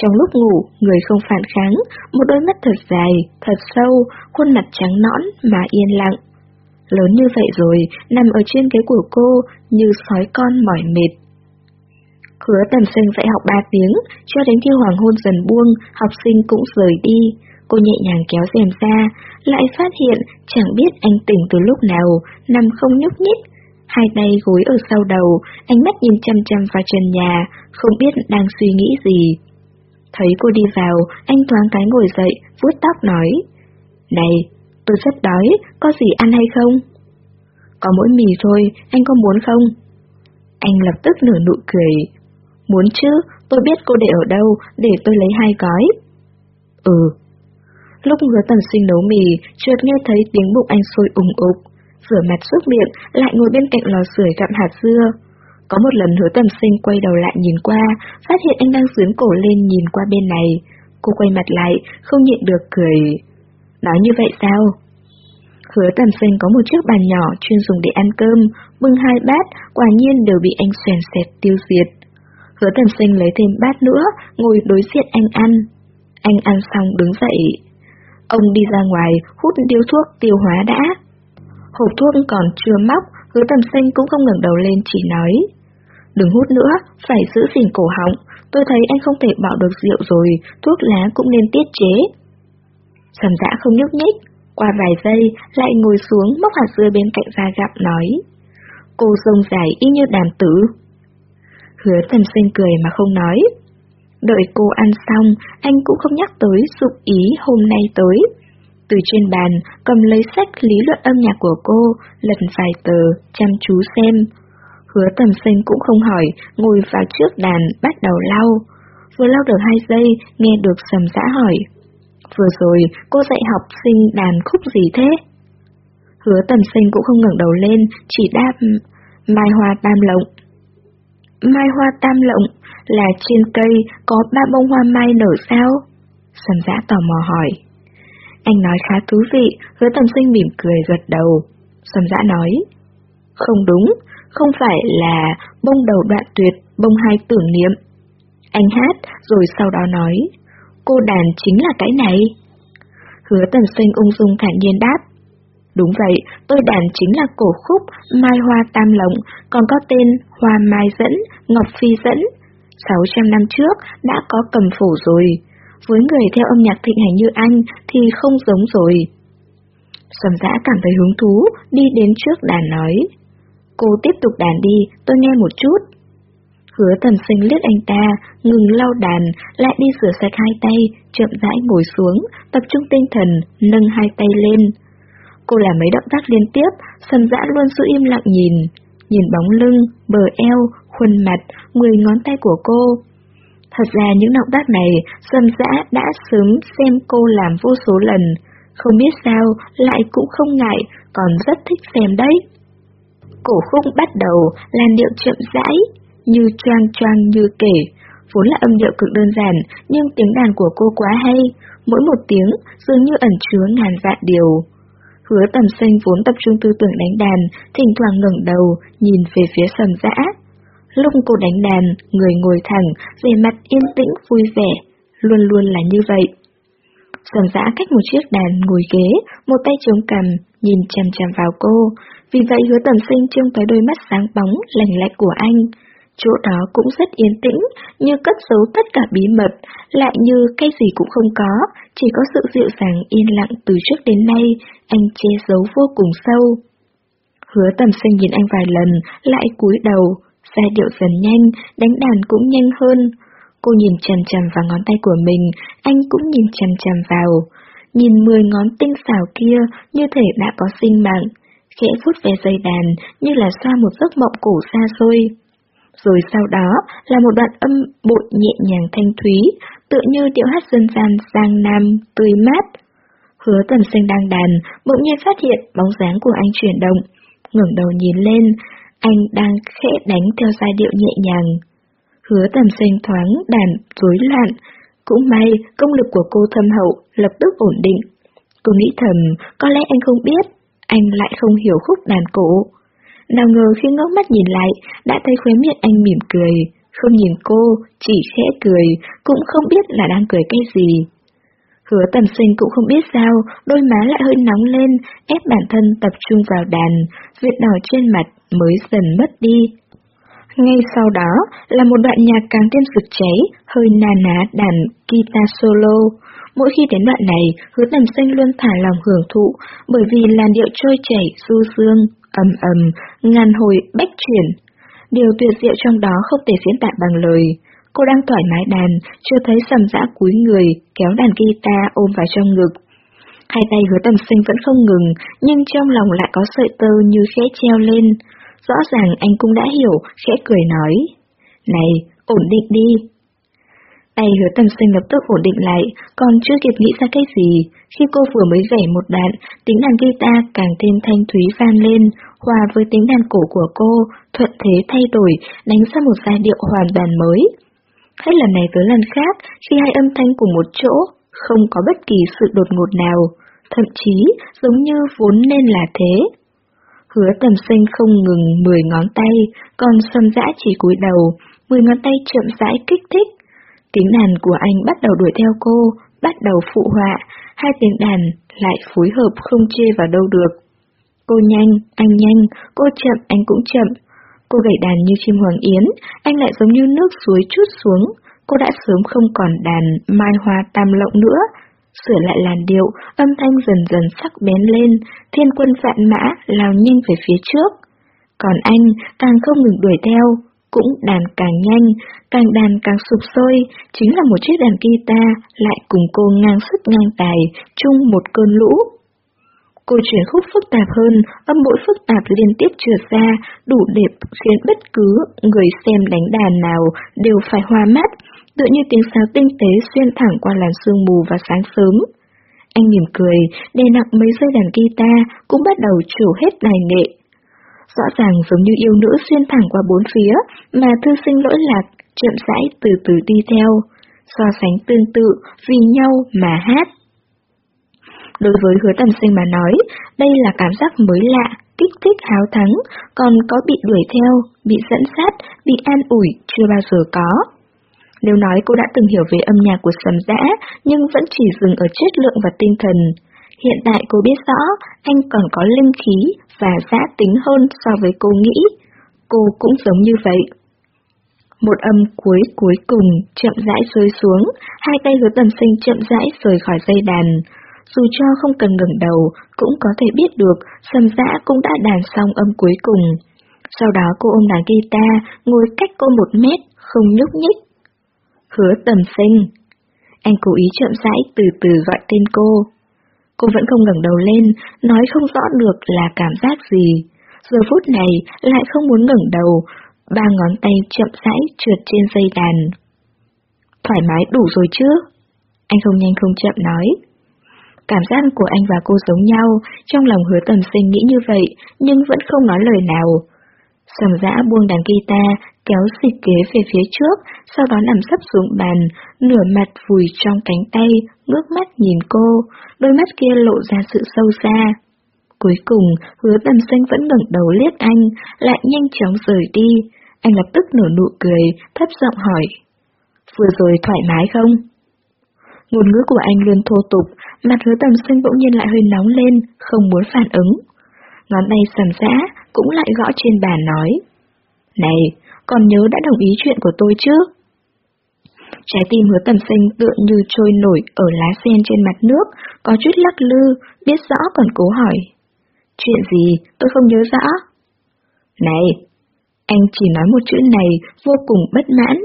Trong lúc ngủ, người không phản kháng, một đôi mắt thật dài, thật sâu, khuôn mặt trắng nõn mà yên lặng. Lớn như vậy rồi, nằm ở trên ghế của cô, như sói con mỏi mệt. Hứa tầm sinh dạy học 3 tiếng, cho đến khi hoàng hôn dần buông, học sinh cũng rời đi. Cô nhẹ nhàng kéo rèm ra, lại phát hiện chẳng biết anh tỉnh từ lúc nào, nằm không nhúc nhích. Hai tay gối ở sau đầu, ánh mắt nhìn chăm chăm vào trần nhà, không biết đang suy nghĩ gì. Thấy cô đi vào, anh thoáng cái ngồi dậy, vuốt tóc nói. Này, tôi rất đói, có gì ăn hay không? Có mỗi mì thôi, anh có muốn không? Anh lập tức nở nụ cười. Muốn chứ, tôi biết cô để ở đâu, để tôi lấy hai gói. Ừ. Lúc hứa tần sinh nấu mì, chợt nghe thấy tiếng bụng anh sôi ủng ục. Rửa mặt xúc miệng, lại ngồi bên cạnh lò sưởi gặm hạt dưa. Có một lần hứa tầm sinh quay đầu lại nhìn qua, phát hiện anh đang dướng cổ lên nhìn qua bên này. Cô quay mặt lại, không nhịn được cười. Nói như vậy sao? Hứa tầm sinh có một chiếc bàn nhỏ chuyên dùng để ăn cơm, bưng hai bát, quả nhiên đều bị anh xoèn xẹt tiêu diệt. Hứa tầm sinh lấy thêm bát nữa, ngồi đối diện anh ăn. Anh ăn xong đứng dậy. Ông đi ra ngoài, hút điếu thuốc tiêu hóa đã. Hộp thuốc còn chưa móc, hứa tầm sinh cũng không ngẩng đầu lên chỉ nói. Đừng hút nữa, phải giữ gìn cổ họng, tôi thấy anh không thể bỏ được rượu rồi, thuốc lá cũng nên tiết chế. Sầm dã không nhúc nhích, qua vài giây lại ngồi xuống móc hạt dưa bên cạnh ra gặm nói. Cô rông dài y như đàn tử. Hứa tầm sinh cười mà không nói. Đợi cô ăn xong, anh cũng không nhắc tới dụng ý hôm nay tới. Từ trên bàn, cầm lấy sách lý luận âm nhạc của cô, lật vài tờ, chăm chú xem. Hứa tầm sinh cũng không hỏi, ngồi vào trước đàn, bắt đầu lau. Vừa lau được hai giây, nghe được sầm xã hỏi. Vừa rồi, cô dạy học sinh đàn khúc gì thế? Hứa tầm sinh cũng không ngẩng đầu lên, chỉ đáp Mai Hoa Tam Lộng. Mai Hoa Tam Lộng là trên cây có ba bông hoa mai nở sao? Sầm giã tò mò hỏi. Anh nói khá thú vị, hứa tầm sinh mỉm cười gật đầu. Sầm dã nói, không đúng, không phải là bông đầu đoạn tuyệt, bông hai tưởng niệm. Anh hát, rồi sau đó nói, cô đàn chính là cái này. Hứa tầm sinh ung dung thản nhiên đáp, Đúng vậy, tôi đàn chính là cổ khúc Mai Hoa Tam Lộng, còn có tên Hoa Mai Dẫn, Ngọc Phi Dẫn. 600 năm trước đã có cầm phổ rồi, với người theo âm nhạc thịnh hành như anh thì không giống rồi. Sầm dã cảm thấy hứng thú, đi đến trước đàn nói. Cô tiếp tục đàn đi, tôi nghe một chút. Hứa tầm sinh liếc anh ta, ngừng lau đàn, lại đi rửa sạch hai tay, chậm rãi ngồi xuống, tập trung tinh thần, nâng hai tay lên. Cô làm mấy động tác liên tiếp, sầm dã luôn giữ im lặng nhìn. Nhìn bóng lưng, bờ eo, khuôn mặt, mười ngón tay của cô. Thật ra những động tác này, sầm dã đã sớm xem cô làm vô số lần. Không biết sao, lại cũng không ngại, còn rất thích xem đấy. Cổ khúc bắt đầu, làn điệu chậm rãi, như choang choang như kể. Vốn là âm điệu cực đơn giản, nhưng tiếng đàn của cô quá hay, mỗi một tiếng dường như ẩn chứa ngàn vạn điều. Hứa tầm xanh vốn tập trung tư tưởng đánh đàn, thỉnh thoảng ngẩng đầu, nhìn về phía sầm dã. Lúc cô đánh đàn, người ngồi thẳng, về mặt yên tĩnh vui vẻ, luôn luôn là như vậy. Sầm dã cách một chiếc đàn ngồi ghế, một tay chống cầm, nhìn chằm chằm vào cô, vì vậy hứa tầm sinh trông tới đôi mắt sáng bóng, lành lạnh của anh. Chỗ đó cũng rất yên tĩnh, như cất giấu tất cả bí mật, lại như cái gì cũng không có, chỉ có sự dịu dàng yên lặng từ trước đến nay, anh che giấu vô cùng sâu. Hứa tầm sinh nhìn anh vài lần, lại cúi đầu, giai điệu dần nhanh, đánh đàn cũng nhanh hơn. Cô nhìn chằm chằm vào ngón tay của mình, anh cũng nhìn chằm chằm vào. Nhìn mười ngón tinh xảo kia như thể đã có sinh mạng, khẽ vuốt về dây đàn như là xoa một giấc mộng cổ xa xôi. Rồi sau đó là một đoạn âm bội nhẹ nhàng thanh thúy, tựa như điệu hát dân gian sang nam, tươi mát. Hứa tầm sinh đang đàn, bỗng nhiên phát hiện bóng dáng của anh chuyển động. ngẩng đầu nhìn lên, anh đang khẽ đánh theo giai điệu nhẹ nhàng. Hứa tầm sinh thoáng đàn rối loạn. Cũng may, công lực của cô thâm hậu, lập tức ổn định. Cô nghĩ thầm, có lẽ anh không biết, anh lại không hiểu khúc đàn cổ. Nào ngờ khi ngước mắt nhìn lại, đã thấy khóe miệng anh mỉm cười, không nhìn cô, chỉ khẽ cười, cũng không biết là đang cười cái gì. Hứa tầm sinh cũng không biết sao, đôi má lại hơi nóng lên, ép bản thân tập trung vào đàn, việc đỏ trên mặt mới dần mất đi. Ngay sau đó là một đoạn nhạc càng thêm rực cháy, hơi na ná đàn guitar solo. Mỗi khi đến đoạn này, hứa tầm xanh luôn thả lòng hưởng thụ, bởi vì làn điệu trôi chảy, du dương, ầm ầm, ngàn hồi bách chuyển. Điều tuyệt diệu trong đó không thể diễn tả bằng lời. Cô đang thoải mái đàn, chưa thấy sầm dã cúi người, kéo đàn guitar ôm vào trong ngực. Hai tay hứa tầm sinh vẫn không ngừng, nhưng trong lòng lại có sợi tơ như khẽ treo lên. Rõ ràng anh cũng đã hiểu, khẽ cười nói. Này, ổn định đi. Tay hứa tầm sinh lập tức ổn định lại, còn chưa kịp nghĩ ra cái gì. Khi cô vừa mới gảy một đoạn, tiếng đàn guitar càng thêm thanh thúy vang lên, hòa với tiếng đàn cổ của cô, thuận thế thay đổi, đánh ra một giai điệu hoàn toàn mới. Hết lần này tới lần khác, khi hai âm thanh cùng một chỗ, không có bất kỳ sự đột ngột nào, thậm chí giống như vốn nên là thế. Hứa tầm sinh không ngừng mười ngón tay, còn sâm dã chỉ cúi đầu, mười ngón tay chậm rãi kích thích. Tiếng đàn của anh bắt đầu đuổi theo cô, bắt đầu phụ họa, hai tiếng đàn lại phối hợp không chê vào đâu được. Cô nhanh, anh nhanh, cô chậm, anh cũng chậm. Cô gảy đàn như chim hoàng yến, anh lại giống như nước suối chút xuống. Cô đã sớm không còn đàn mai hoa tam lộng nữa. Sửa lại làn điệu, âm thanh dần dần sắc bén lên, thiên quân vạn mã lao nhanh về phía trước. Còn anh càng không ngừng đuổi theo, cũng đàn càng nhanh, càng đàn càng sụp sôi, chính là một chiếc đàn guitar lại cùng cô ngang sức ngang tài, chung một cơn lũ. Cô chuyển khúc phức tạp hơn, âm mỗi phức tạp liên tiếp trượt ra, đủ để khiến bất cứ người xem đánh đàn nào đều phải hoa mắt, tựa như tiếng sáo tinh tế xuyên thẳng qua làn sương mù và sáng sớm. Anh mỉm cười, đè nặng mấy dây đàn guitar, cũng bắt đầu trổ hết đài nghệ. Rõ ràng giống như yêu nữ xuyên thẳng qua bốn phía, mà thư sinh lỗi lạc, chậm rãi từ từ đi theo, so sánh tương tự, vì nhau mà hát. Đối với hứa tầm sinh mà nói, đây là cảm giác mới lạ, kích thích háo thắng, còn có bị đuổi theo, bị dẫn sát, bị an ủi chưa bao giờ có. Nếu nói cô đã từng hiểu về âm nhạc của sầm dã, nhưng vẫn chỉ dừng ở chất lượng và tinh thần. Hiện tại cô biết rõ, anh còn có linh khí và giã tính hơn so với cô nghĩ. Cô cũng giống như vậy. Một âm cuối cuối cùng chậm rãi rơi xuống, hai tay hứa tầm sinh chậm rãi rời khỏi dây đàn. Dù cho không cần ngẩng đầu, cũng có thể biết được sầm giã cũng đã đàn xong âm cuối cùng. Sau đó cô ôm đàn guitar, ngồi cách cô một mét, không nhúc nhích. Hứa tầm sinh. Anh cố ý chậm rãi từ từ gọi tên cô. Cô vẫn không ngẩng đầu lên, nói không rõ được là cảm giác gì. Giờ phút này lại không muốn ngẩng đầu, ba ngón tay chậm rãi trượt trên dây đàn. Thoải mái đủ rồi chứ? Anh không nhanh không chậm nói. Cảm giác của anh và cô giống nhau, trong lòng hứa tầm sinh nghĩ như vậy, nhưng vẫn không nói lời nào. Sầm dã buông đàn guitar, kéo dịch ghế về phía trước, sau đó nằm sấp xuống bàn, nửa mặt vùi trong cánh tay, ngước mắt nhìn cô, đôi mắt kia lộ ra sự sâu xa. Cuối cùng, hứa tầm xanh vẫn ngẩng đầu liếc anh, lại nhanh chóng rời đi. Anh lập tức nở nụ cười, thấp giọng hỏi. Vừa rồi thoải mái không? Ngôn ngữ của anh luôn thô tục, mặt hứa tầm xanh bỗng nhiên lại hơi nóng lên, không muốn phản ứng. Ngón tay sầm rã, cũng lại gõ trên bàn nói. Này, còn nhớ đã đồng ý chuyện của tôi chứ? Trái tim hứa tầm xanh tựa như trôi nổi ở lá sen trên mặt nước, có chút lắc lư, biết rõ còn cố hỏi. Chuyện gì, tôi không nhớ rõ. Này, anh chỉ nói một chữ này vô cùng bất mãn.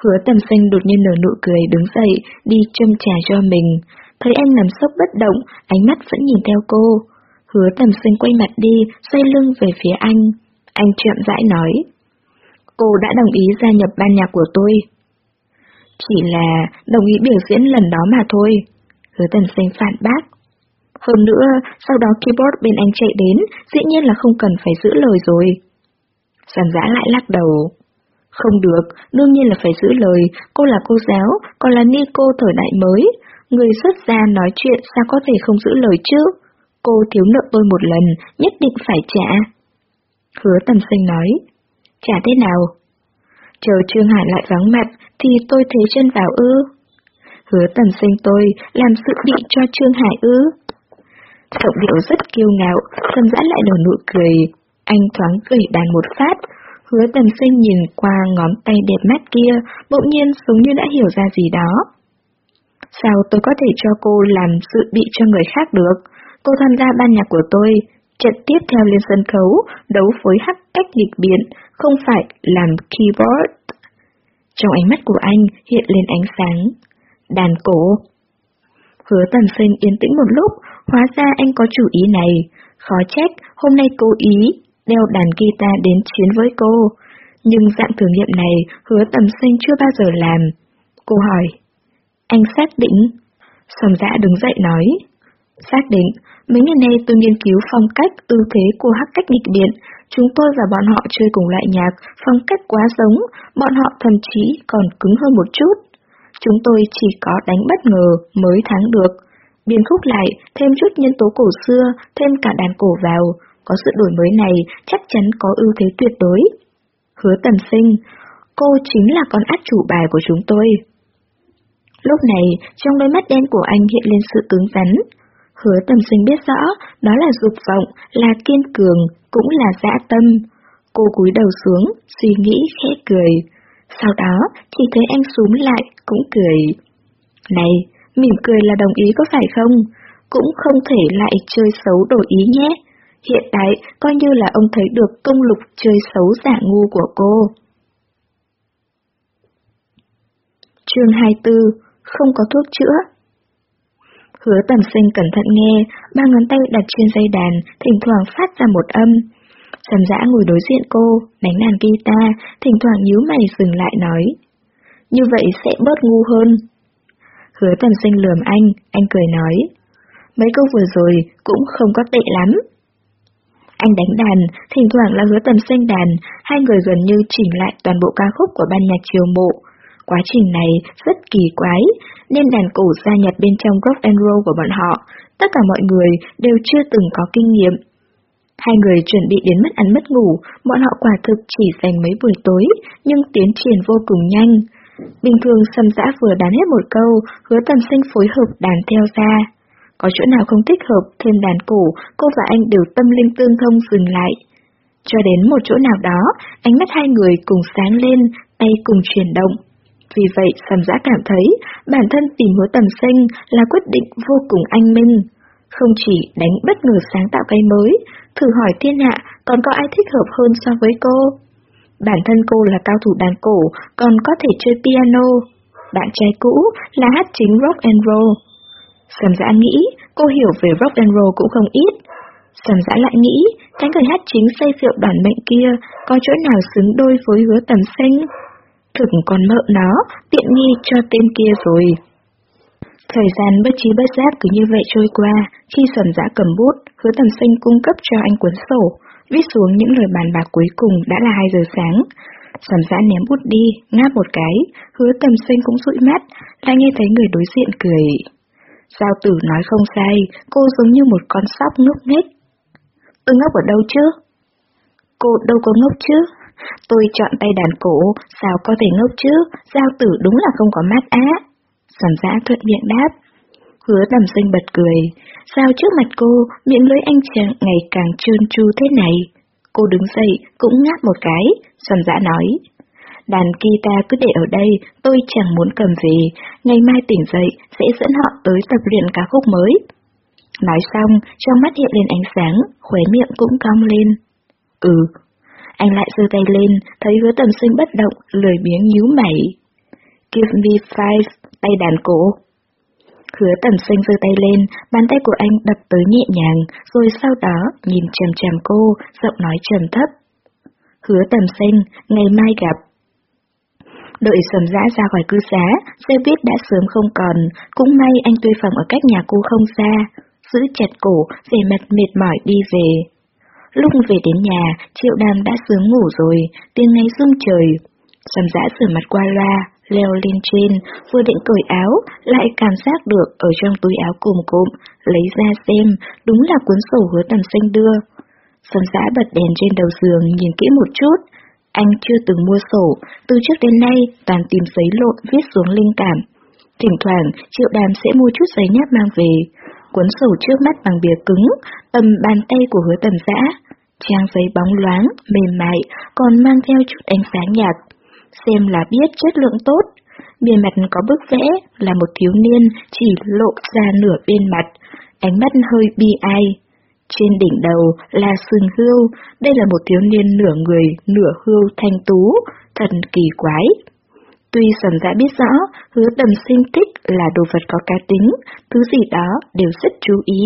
Hứa tầm xanh đột nhiên nở nụ cười đứng dậy, đi châm trà cho mình. Thấy anh nằm sốc bất động, ánh mắt vẫn nhìn theo cô. Hứa tầm xanh quay mặt đi, xoay lưng về phía anh. Anh chậm rãi nói. Cô đã đồng ý gia nhập ban nhạc của tôi. Chỉ là đồng ý biểu diễn lần đó mà thôi. Hứa tần xanh phản bác. Hơn nữa, sau đó keyboard bên anh chạy đến, dĩ nhiên là không cần phải giữ lời rồi. giản giã lại lắc đầu. Không được, đương nhiên là phải giữ lời, cô là cô giáo, còn là ni cô thời đại mới. Người xuất gia nói chuyện sao có thể không giữ lời chứ? Cô thiếu nợ tôi một lần, nhất định phải trả. Hứa tầm sinh nói chả thế nào? Chờ Trương Hải lại vắng mặt, thì tôi thấy chân vào ư. Hứa tầm sinh tôi làm sự bị cho Trương Hải ư. Giọng điệu rất kiêu ngạo, Sâm dã lại nở nụ cười. Anh thoáng cười đàn một phát. Hứa tầm sinh nhìn qua ngón tay đẹp mắt kia, bỗng nhiên giống như đã hiểu ra gì đó. Sao tôi có thể cho cô làm sự bị cho người khác được? Cô tham gia ban nhạc của tôi, trận tiếp theo lên sân khấu, đấu phối hắc cách nghịch biện, không phải làm keyboard. Trong ánh mắt của anh hiện lên ánh sáng. Đàn cổ. Hứa tầm sinh yên tĩnh một lúc, hóa ra anh có chủ ý này. Khó trách, hôm nay cố ý, đeo đàn guitar đến chiến với cô. Nhưng dạng thử nghiệm này, hứa tầm sinh chưa bao giờ làm. Cô hỏi. Anh xác định? Sầm dã dạ đứng dậy nói. Xác định, mấy ngày nay tôi nghiên cứu phong cách, tư thế của hắc cách nghịch điện. Chúng tôi và bọn họ chơi cùng loại nhạc, phong cách quá giống, bọn họ thậm chí còn cứng hơn một chút. Chúng tôi chỉ có đánh bất ngờ mới thắng được. Biên khúc lại, thêm chút nhân tố cổ xưa, thêm cả đàn cổ vào. Có sự đổi mới này chắc chắn có ưu thế tuyệt đối. Hứa tầm sinh, cô chính là con át chủ bài của chúng tôi. Lúc này, trong đôi mắt đen của anh hiện lên sự cứng rắn. Hứa tầm sinh biết rõ, đó là dục vọng, là kiên cường, cũng là dã tâm. Cô cúi đầu xuống, suy nghĩ khẽ cười. Sau đó, chỉ thấy anh súm lại, cũng cười. Này, mỉm cười là đồng ý có phải không? Cũng không thể lại chơi xấu đổi ý nhé. Hiện tại, coi như là ông thấy được công lục chơi xấu giả ngu của cô. Chương 24 Không có thuốc chữa Hứa tầm sinh cẩn thận nghe, ba ngón tay đặt trên dây đàn, thỉnh thoảng phát ra một âm. Sầm dã ngồi đối diện cô, đánh đàn guitar, thỉnh thoảng nhíu mày dừng lại nói. Như vậy sẽ bớt ngu hơn. Hứa tầm sinh lườm anh, anh cười nói. Mấy câu vừa rồi cũng không có tệ lắm. Anh đánh đàn, thỉnh thoảng là hứa tầm sinh đàn, hai người gần như chỉnh lại toàn bộ ca khúc của ban nhạc chiều mộ. Quá trình này rất kỳ quái, nên đàn cổ gia nhập bên trong rock and roll của bọn họ, tất cả mọi người đều chưa từng có kinh nghiệm. Hai người chuẩn bị đến mất ăn mất ngủ, bọn họ quả thực chỉ dành mấy buổi tối, nhưng tiến triển vô cùng nhanh. Bình thường sầm dã vừa đàn hết một câu, hứa tầm sinh phối hợp đàn theo ra. Có chỗ nào không thích hợp thêm đàn cổ, cô và anh đều tâm linh tương thông dừng lại. Cho đến một chỗ nào đó, ánh mắt hai người cùng sáng lên, tay cùng chuyển động. Vì vậy, Sầm Giã cảm thấy bản thân tìm hứa tầm sinh là quyết định vô cùng anh minh. Không chỉ đánh bất ngờ sáng tạo cây mới, thử hỏi thiên hạ còn có ai thích hợp hơn so với cô. Bản thân cô là cao thủ đàn cổ, còn có thể chơi piano. Bạn trai cũ là hát chính rock and roll. Sầm Giã nghĩ cô hiểu về rock and roll cũng không ít. Sầm Giã lại nghĩ cái người hát chính xây rượu bản mệnh kia có chỗ nào xứng đôi với hứa tầm sinh. Thực còn mợ nó, tiện nghi cho tên kia rồi. Thời gian bất trí bất giác cứ như vậy trôi qua, khi sầm dã cầm bút, hứa tầm sinh cung cấp cho anh cuốn sổ, viết xuống những lời bàn bạc cuối cùng đã là 2 giờ sáng. Sầm dã ném bút đi, ngáp một cái, hứa tầm sinh cũng dụi mắt, lại nghe thấy người đối diện cười. Giao tử nói không sai, cô giống như một con sóc ngốc nghếch. Tôi ngốc ở đâu chứ? Cô đâu có ngốc chứ? Tôi chọn tay đàn cổ, sao có thể ngốc chứ? Giao tử đúng là không có mát á. Sầm giã thuận miệng đáp. Hứa tầm sinh bật cười. Sao trước mặt cô, miệng lưỡi anh chàng ngày càng trơn tru thế này? Cô đứng dậy, cũng ngáp một cái. Sầm giã nói. Đàn guitar cứ để ở đây, tôi chẳng muốn cầm gì Ngày mai tỉnh dậy, sẽ dẫn họ tới tập luyện ca khúc mới. Nói xong, trong mắt hiện lên ánh sáng, khóe miệng cũng cong lên. Ừ. Anh lại giơ tay lên, thấy hứa tầm sinh bất động, lười biếng nhíu mày. Give me five, tay đàn cổ. Hứa tầm sinh giơ tay lên, bàn tay của anh đập tới nhẹ nhàng, rồi sau đó nhìn chầm chầm cô, giọng nói trầm thấp. Hứa tầm sinh, ngày mai gặp. Đợi sầm dã ra khỏi cư xá, xe buýt đã sớm không còn, cũng may anh thuê phòng ở cách nhà cô không xa. Giữ chặt cổ, về mặt mệt mỏi đi về. Lúc về đến nhà, triệu đàm đã sớm ngủ rồi, tiếng ngay rung trời. Sầm dã sửa mặt qua loa, leo lên trên, vừa định cởi áo, lại cảm giác được ở trong túi áo cùng cụm, lấy ra xem, đúng là cuốn sổ hứa tầm xanh đưa. Sầm dã bật đèn trên đầu giường nhìn kỹ một chút, anh chưa từng mua sổ, từ trước đến nay toàn tìm giấy lộn viết xuống linh cảm. Thỉnh thoảng, triệu đàm sẽ mua chút giấy nháp mang về. Cuốn sổ trước mắt bằng bìa cứng, tầm bàn tay của hứa tầm giã. Trang giấy bóng loáng, mềm mại, còn mang theo chút ánh sáng nhạt. Xem là biết chất lượng tốt. Bìa mặt có bức vẽ là một thiếu niên chỉ lộ ra nửa bên mặt, ánh mắt hơi bi ai. Trên đỉnh đầu là sừng hươu, đây là một thiếu niên nửa người, nửa hươu thanh tú, thật kỳ quái. Tuy sầm dã biết rõ, hứa tầm sinh thích là đồ vật có cá tính, thứ gì đó đều rất chú ý.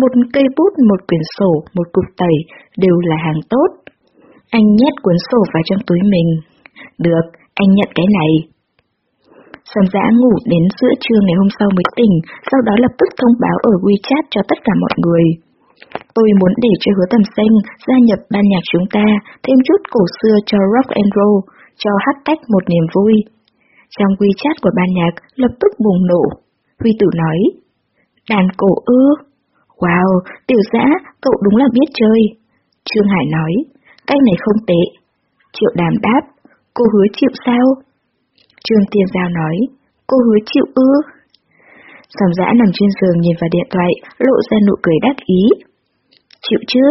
Một cây bút, một quyển sổ, một cục tẩy đều là hàng tốt. Anh nhét cuốn sổ vào trong túi mình. Được, anh nhận cái này. Sầm dã ngủ đến giữa trưa ngày hôm sau mới tỉnh, sau đó lập tức thông báo ở WeChat cho tất cả mọi người. Tôi muốn để cho hứa tầm xanh gia nhập ban nhạc chúng ta, thêm chút cổ xưa cho rock and roll, cho hát cách một niềm vui. Trong quy chat của ban nhạc lập tức bùng nổ. Huy tử nói, đàn cổ ư? Wow, tiểu giã, cậu đúng là biết chơi. Trương Hải nói, cách này không tệ. Triệu đàm đáp, cô hứa chịu sao? Trương Tiên Giao nói, cô hứa chịu ư? Sầm dã nằm trên giường nhìn vào điện thoại, lộ ra nụ cười đắc ý. Chịu chưa?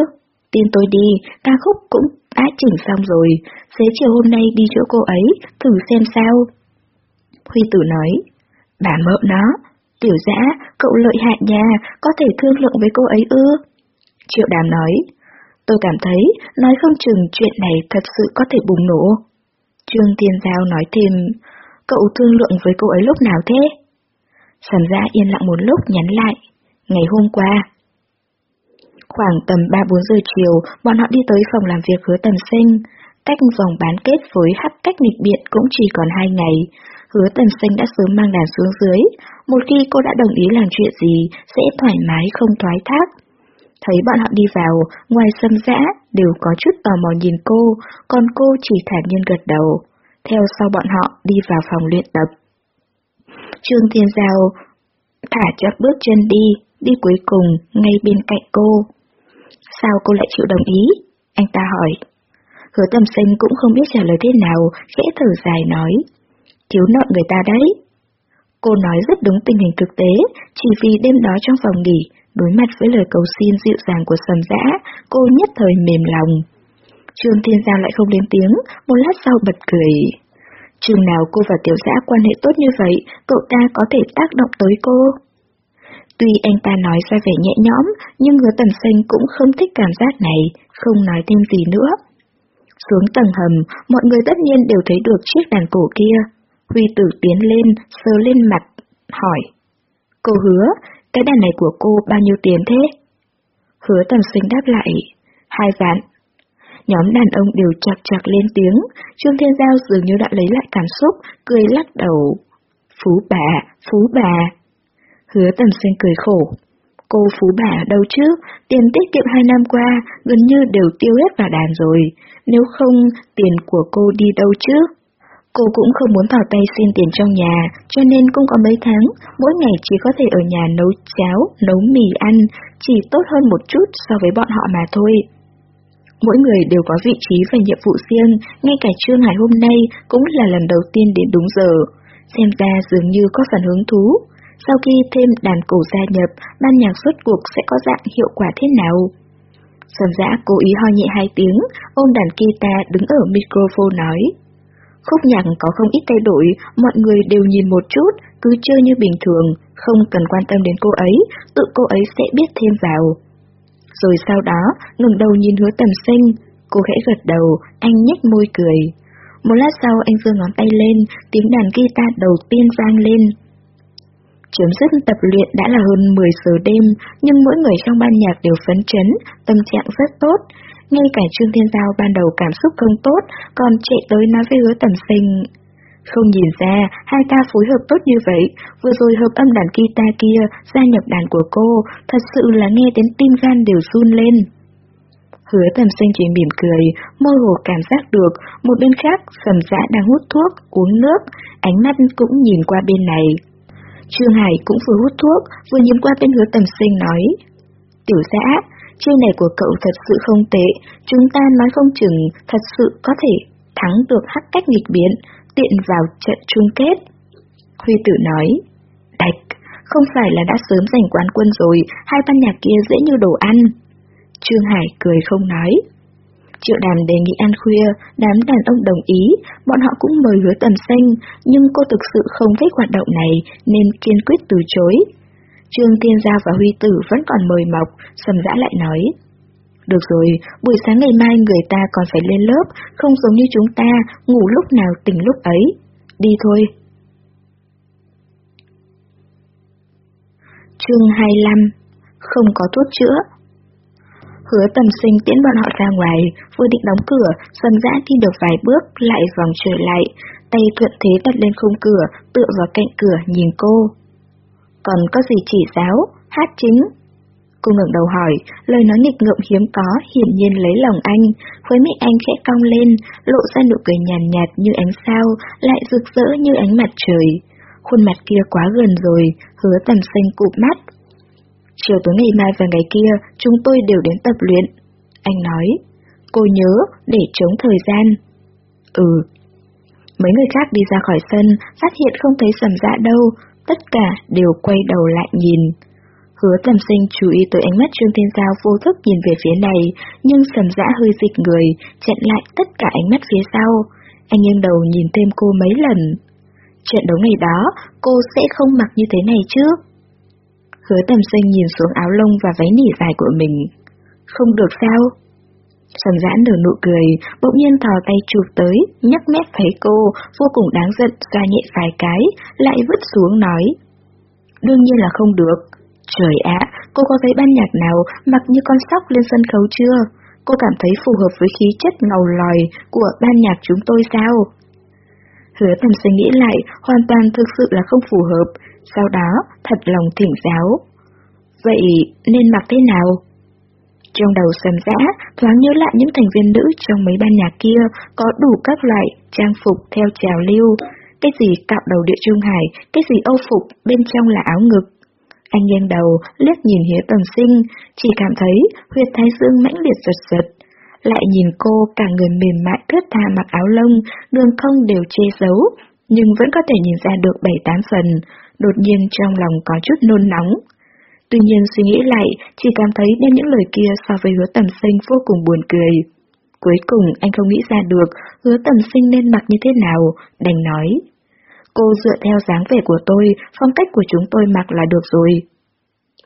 Tin tôi đi, ca khúc cũng đã chỉnh xong rồi, xế chiều hôm nay đi chỗ cô ấy, thử xem sao. Huy tử nói, bà mợ nó, tiểu dã, cậu lợi hại nhà, có thể thương lượng với cô ấy ư? Triệu đàm nói, tôi cảm thấy, nói không chừng chuyện này thật sự có thể bùng nổ. Trương Tiên Giao nói thêm, cậu thương lượng với cô ấy lúc nào thế? Sầm dã yên lặng một lúc nhắn lại, ngày hôm qua. Khoảng tầm 3-4 giờ chiều, bọn họ đi tới phòng làm việc hứa tầm sinh. Cách vòng bán kết với hắc cách nghịch biện cũng chỉ còn 2 ngày. Hứa tần sinh đã sớm mang đàn xuống dưới. Một khi cô đã đồng ý làm chuyện gì, sẽ thoải mái không thoái thác. Thấy bọn họ đi vào, ngoài sâm dã, đều có chút tò mò nhìn cô, còn cô chỉ thản nhiên gật đầu. Theo sau bọn họ đi vào phòng luyện tập. Trương Thiên Giao thả chót bước chân đi, đi cuối cùng, ngay bên cạnh cô. Sao cô lại chịu đồng ý? Anh ta hỏi. Hứa tầm sinh cũng không biết trả lời thế nào, khẽ thở dài nói. Thiếu nợ người ta đấy. Cô nói rất đúng tình hình thực tế, chỉ vì đêm đó trong phòng nghỉ, đối mặt với lời cầu xin dịu dàng của sầm dã, cô nhất thời mềm lòng. Trương Thiên Giao lại không lên tiếng, một lát sau bật cười. Chừng nào cô và tiểu dã quan hệ tốt như vậy, cậu ta có thể tác động tới cô. Tuy anh ta nói ra vẻ nhẹ nhõm, nhưng hứa tầm xanh cũng không thích cảm giác này, không nói thêm gì nữa. Xuống tầng hầm, mọi người tất nhiên đều thấy được chiếc đàn cổ kia. Huy tử tiến lên, sờ lên mặt, hỏi. Cô hứa, cái đàn này của cô bao nhiêu tiền thế? Hứa tầm sinh đáp lại, hai vạn. Nhóm đàn ông đều chạc chạc lên tiếng, Trương Thiên Giao dường như đã lấy lại cảm xúc, cười lắc đầu. Phú bà, phú bà. Hứa tầm sinh cười khổ. Cô phú bà đâu chứ, tiền tiết kiệm hai năm qua gần như đều tiêu hết vào đàn rồi, nếu không tiền của cô đi đâu chứ? Cô cũng không muốn vào tay xin tiền trong nhà, cho nên cũng có mấy tháng, mỗi ngày chỉ có thể ở nhà nấu cháo, nấu mì ăn, chỉ tốt hơn một chút so với bọn họ mà thôi. Mỗi người đều có vị trí và nhiệm vụ riêng, ngay cả Trương Hải hôm nay cũng là lần đầu tiên đến đúng giờ. Xem ra dường như có phần hứng thú. Sau khi thêm đàn cổ gia nhập, ban nhạc xuất cuộc sẽ có dạng hiệu quả thế nào? Sầm dã cố ý ho nhẹ hai tiếng, ôm đàn guitar đứng ở microphone nói. Khúc nhạc có không ít thay đổi, mọi người đều nhìn một chút, cứ chơi như bình thường, không cần quan tâm đến cô ấy, tự cô ấy sẽ biết thêm vào. Rồi sau đó, ngừng đầu nhìn hứa tầm sinh, cô khẽ gật đầu, anh nhếch môi cười. Một lát sau anh giơ ngón tay lên, tiếng đàn guitar đầu tiên vang lên. Chấm dứt tập luyện đã là hơn 10 giờ đêm, nhưng mỗi người trong ban nhạc đều phấn chấn, tâm trạng rất tốt. Ngay cả Trương Thiên Giao ban đầu cảm xúc không tốt, còn chạy tới nói với hứa tầm sinh. Không nhìn ra, hai ta phối hợp tốt như vậy, vừa rồi hợp âm đàn guitar kia, gia nhập đàn của cô, thật sự là nghe đến tim gan đều run lên. Hứa tầm sinh chỉ mỉm cười, mơ hồ cảm giác được, một bên khác, sầm dã đang hút thuốc, uống nước, ánh mắt cũng nhìn qua bên này. Trương Hải cũng vừa hút thuốc, vừa nhìn qua bên hứa tầm sinh nói. Tiểu dã, Chiêu này của cậu thật sự không tệ, chúng ta nói không chừng thật sự có thể thắng được hắc cách nghịch biến, tiện vào trận chung kết. Huy tử nói, Đạch, không phải là đã sớm giành quán quân rồi, hai ban nhạc kia dễ như đồ ăn. Trương Hải cười không nói. Triệu đàm đề nghị ăn khuya, đám đàn ông đồng ý, bọn họ cũng mời hứa tầm xanh, nhưng cô thực sự không thích hoạt động này nên kiên quyết từ chối. Trương Thiên Gia và Huy Tử vẫn còn mời mọc, sầm dã lại nói. Được rồi, buổi sáng ngày mai người ta còn phải lên lớp, không giống như chúng ta, ngủ lúc nào tỉnh lúc ấy. Đi thôi. Chương 25 Không có thuốc chữa Hứa tầm sinh tiễn bọn họ ra ngoài, vừa định đóng cửa, sầm dã đi được vài bước, lại vòng trở lại, tay thuận thế đặt lên khung cửa, tựa vào cạnh cửa nhìn cô còn có gì chỉ giáo, hát chính. Cô ngẩng đầu hỏi, lời nói nghịch ngợm hiếm có, hiển nhiên lấy lòng anh, khuấy mị anh khẽ cong lên, lộ ra nụ cười nhàn nhạt, nhạt như ánh sao, lại rực rỡ như ánh mặt trời. Khuôn mặt kia quá gần rồi, hứa tầm xanh cụp mắt. Chiều tối ngày mai và ngày kia, chúng tôi đều đến tập luyện. Anh nói, cô nhớ, để chống thời gian. Ừ. Mấy người khác đi ra khỏi sân, phát hiện không thấy sầm dạ đâu, tất cả đều quay đầu lại nhìn. Hứa tầm sinh chú ý tới ánh mắt Trương Thiên Giao vô thức nhìn về phía này, nhưng sầm dã hơi dịch người, chặn lại tất cả ánh mắt phía sau. Anh nghiêng đầu nhìn thêm cô mấy lần. Trận đấu ngày đó, cô sẽ không mặc như thế này chứ? Hứa tầm sinh nhìn xuống áo lông và váy nỉ dài của mình. Không được sao? Sầm giãn nở nụ cười, bỗng nhiên thò tay chụp tới, nhấc mép thấy cô, vô cùng đáng giận, xoa nhẹ vài cái, lại vứt xuống nói. Đương nhiên là không được. Trời ạ, cô có thấy ban nhạc nào mặc như con sóc lên sân khấu chưa? Cô cảm thấy phù hợp với khí chất ngầu lòi của ban nhạc chúng tôi sao? Hứa tầm suy nghĩ lại, hoàn toàn thực sự là không phù hợp, sau đó thật lòng thỉnh giáo. Vậy nên mặc thế nào? Trong đầu sầm dã, thoáng nhớ lại những thành viên nữ trong mấy ban nhạc kia có đủ các loại trang phục theo trào lưu. Cái gì cạo đầu địa trung hải, cái gì âu phục, bên trong là áo ngực. Anh nghiêng đầu, liếc nhìn hía Tầm Sinh, chỉ cảm thấy huyệt thái dương mãnh liệt giật giật. Lại nhìn cô cả người mềm mại thướt tha mặc áo lông, đường không đều che giấu, nhưng vẫn có thể nhìn ra được bảy tám phần, đột nhiên trong lòng có chút nôn nóng. Tuy nhiên suy nghĩ lại, chỉ cảm thấy đem những lời kia so với hứa tầm sinh vô cùng buồn cười. Cuối cùng anh không nghĩ ra được hứa tầm sinh nên mặc như thế nào, đành nói. Cô dựa theo dáng vẻ của tôi, phong cách của chúng tôi mặc là được rồi.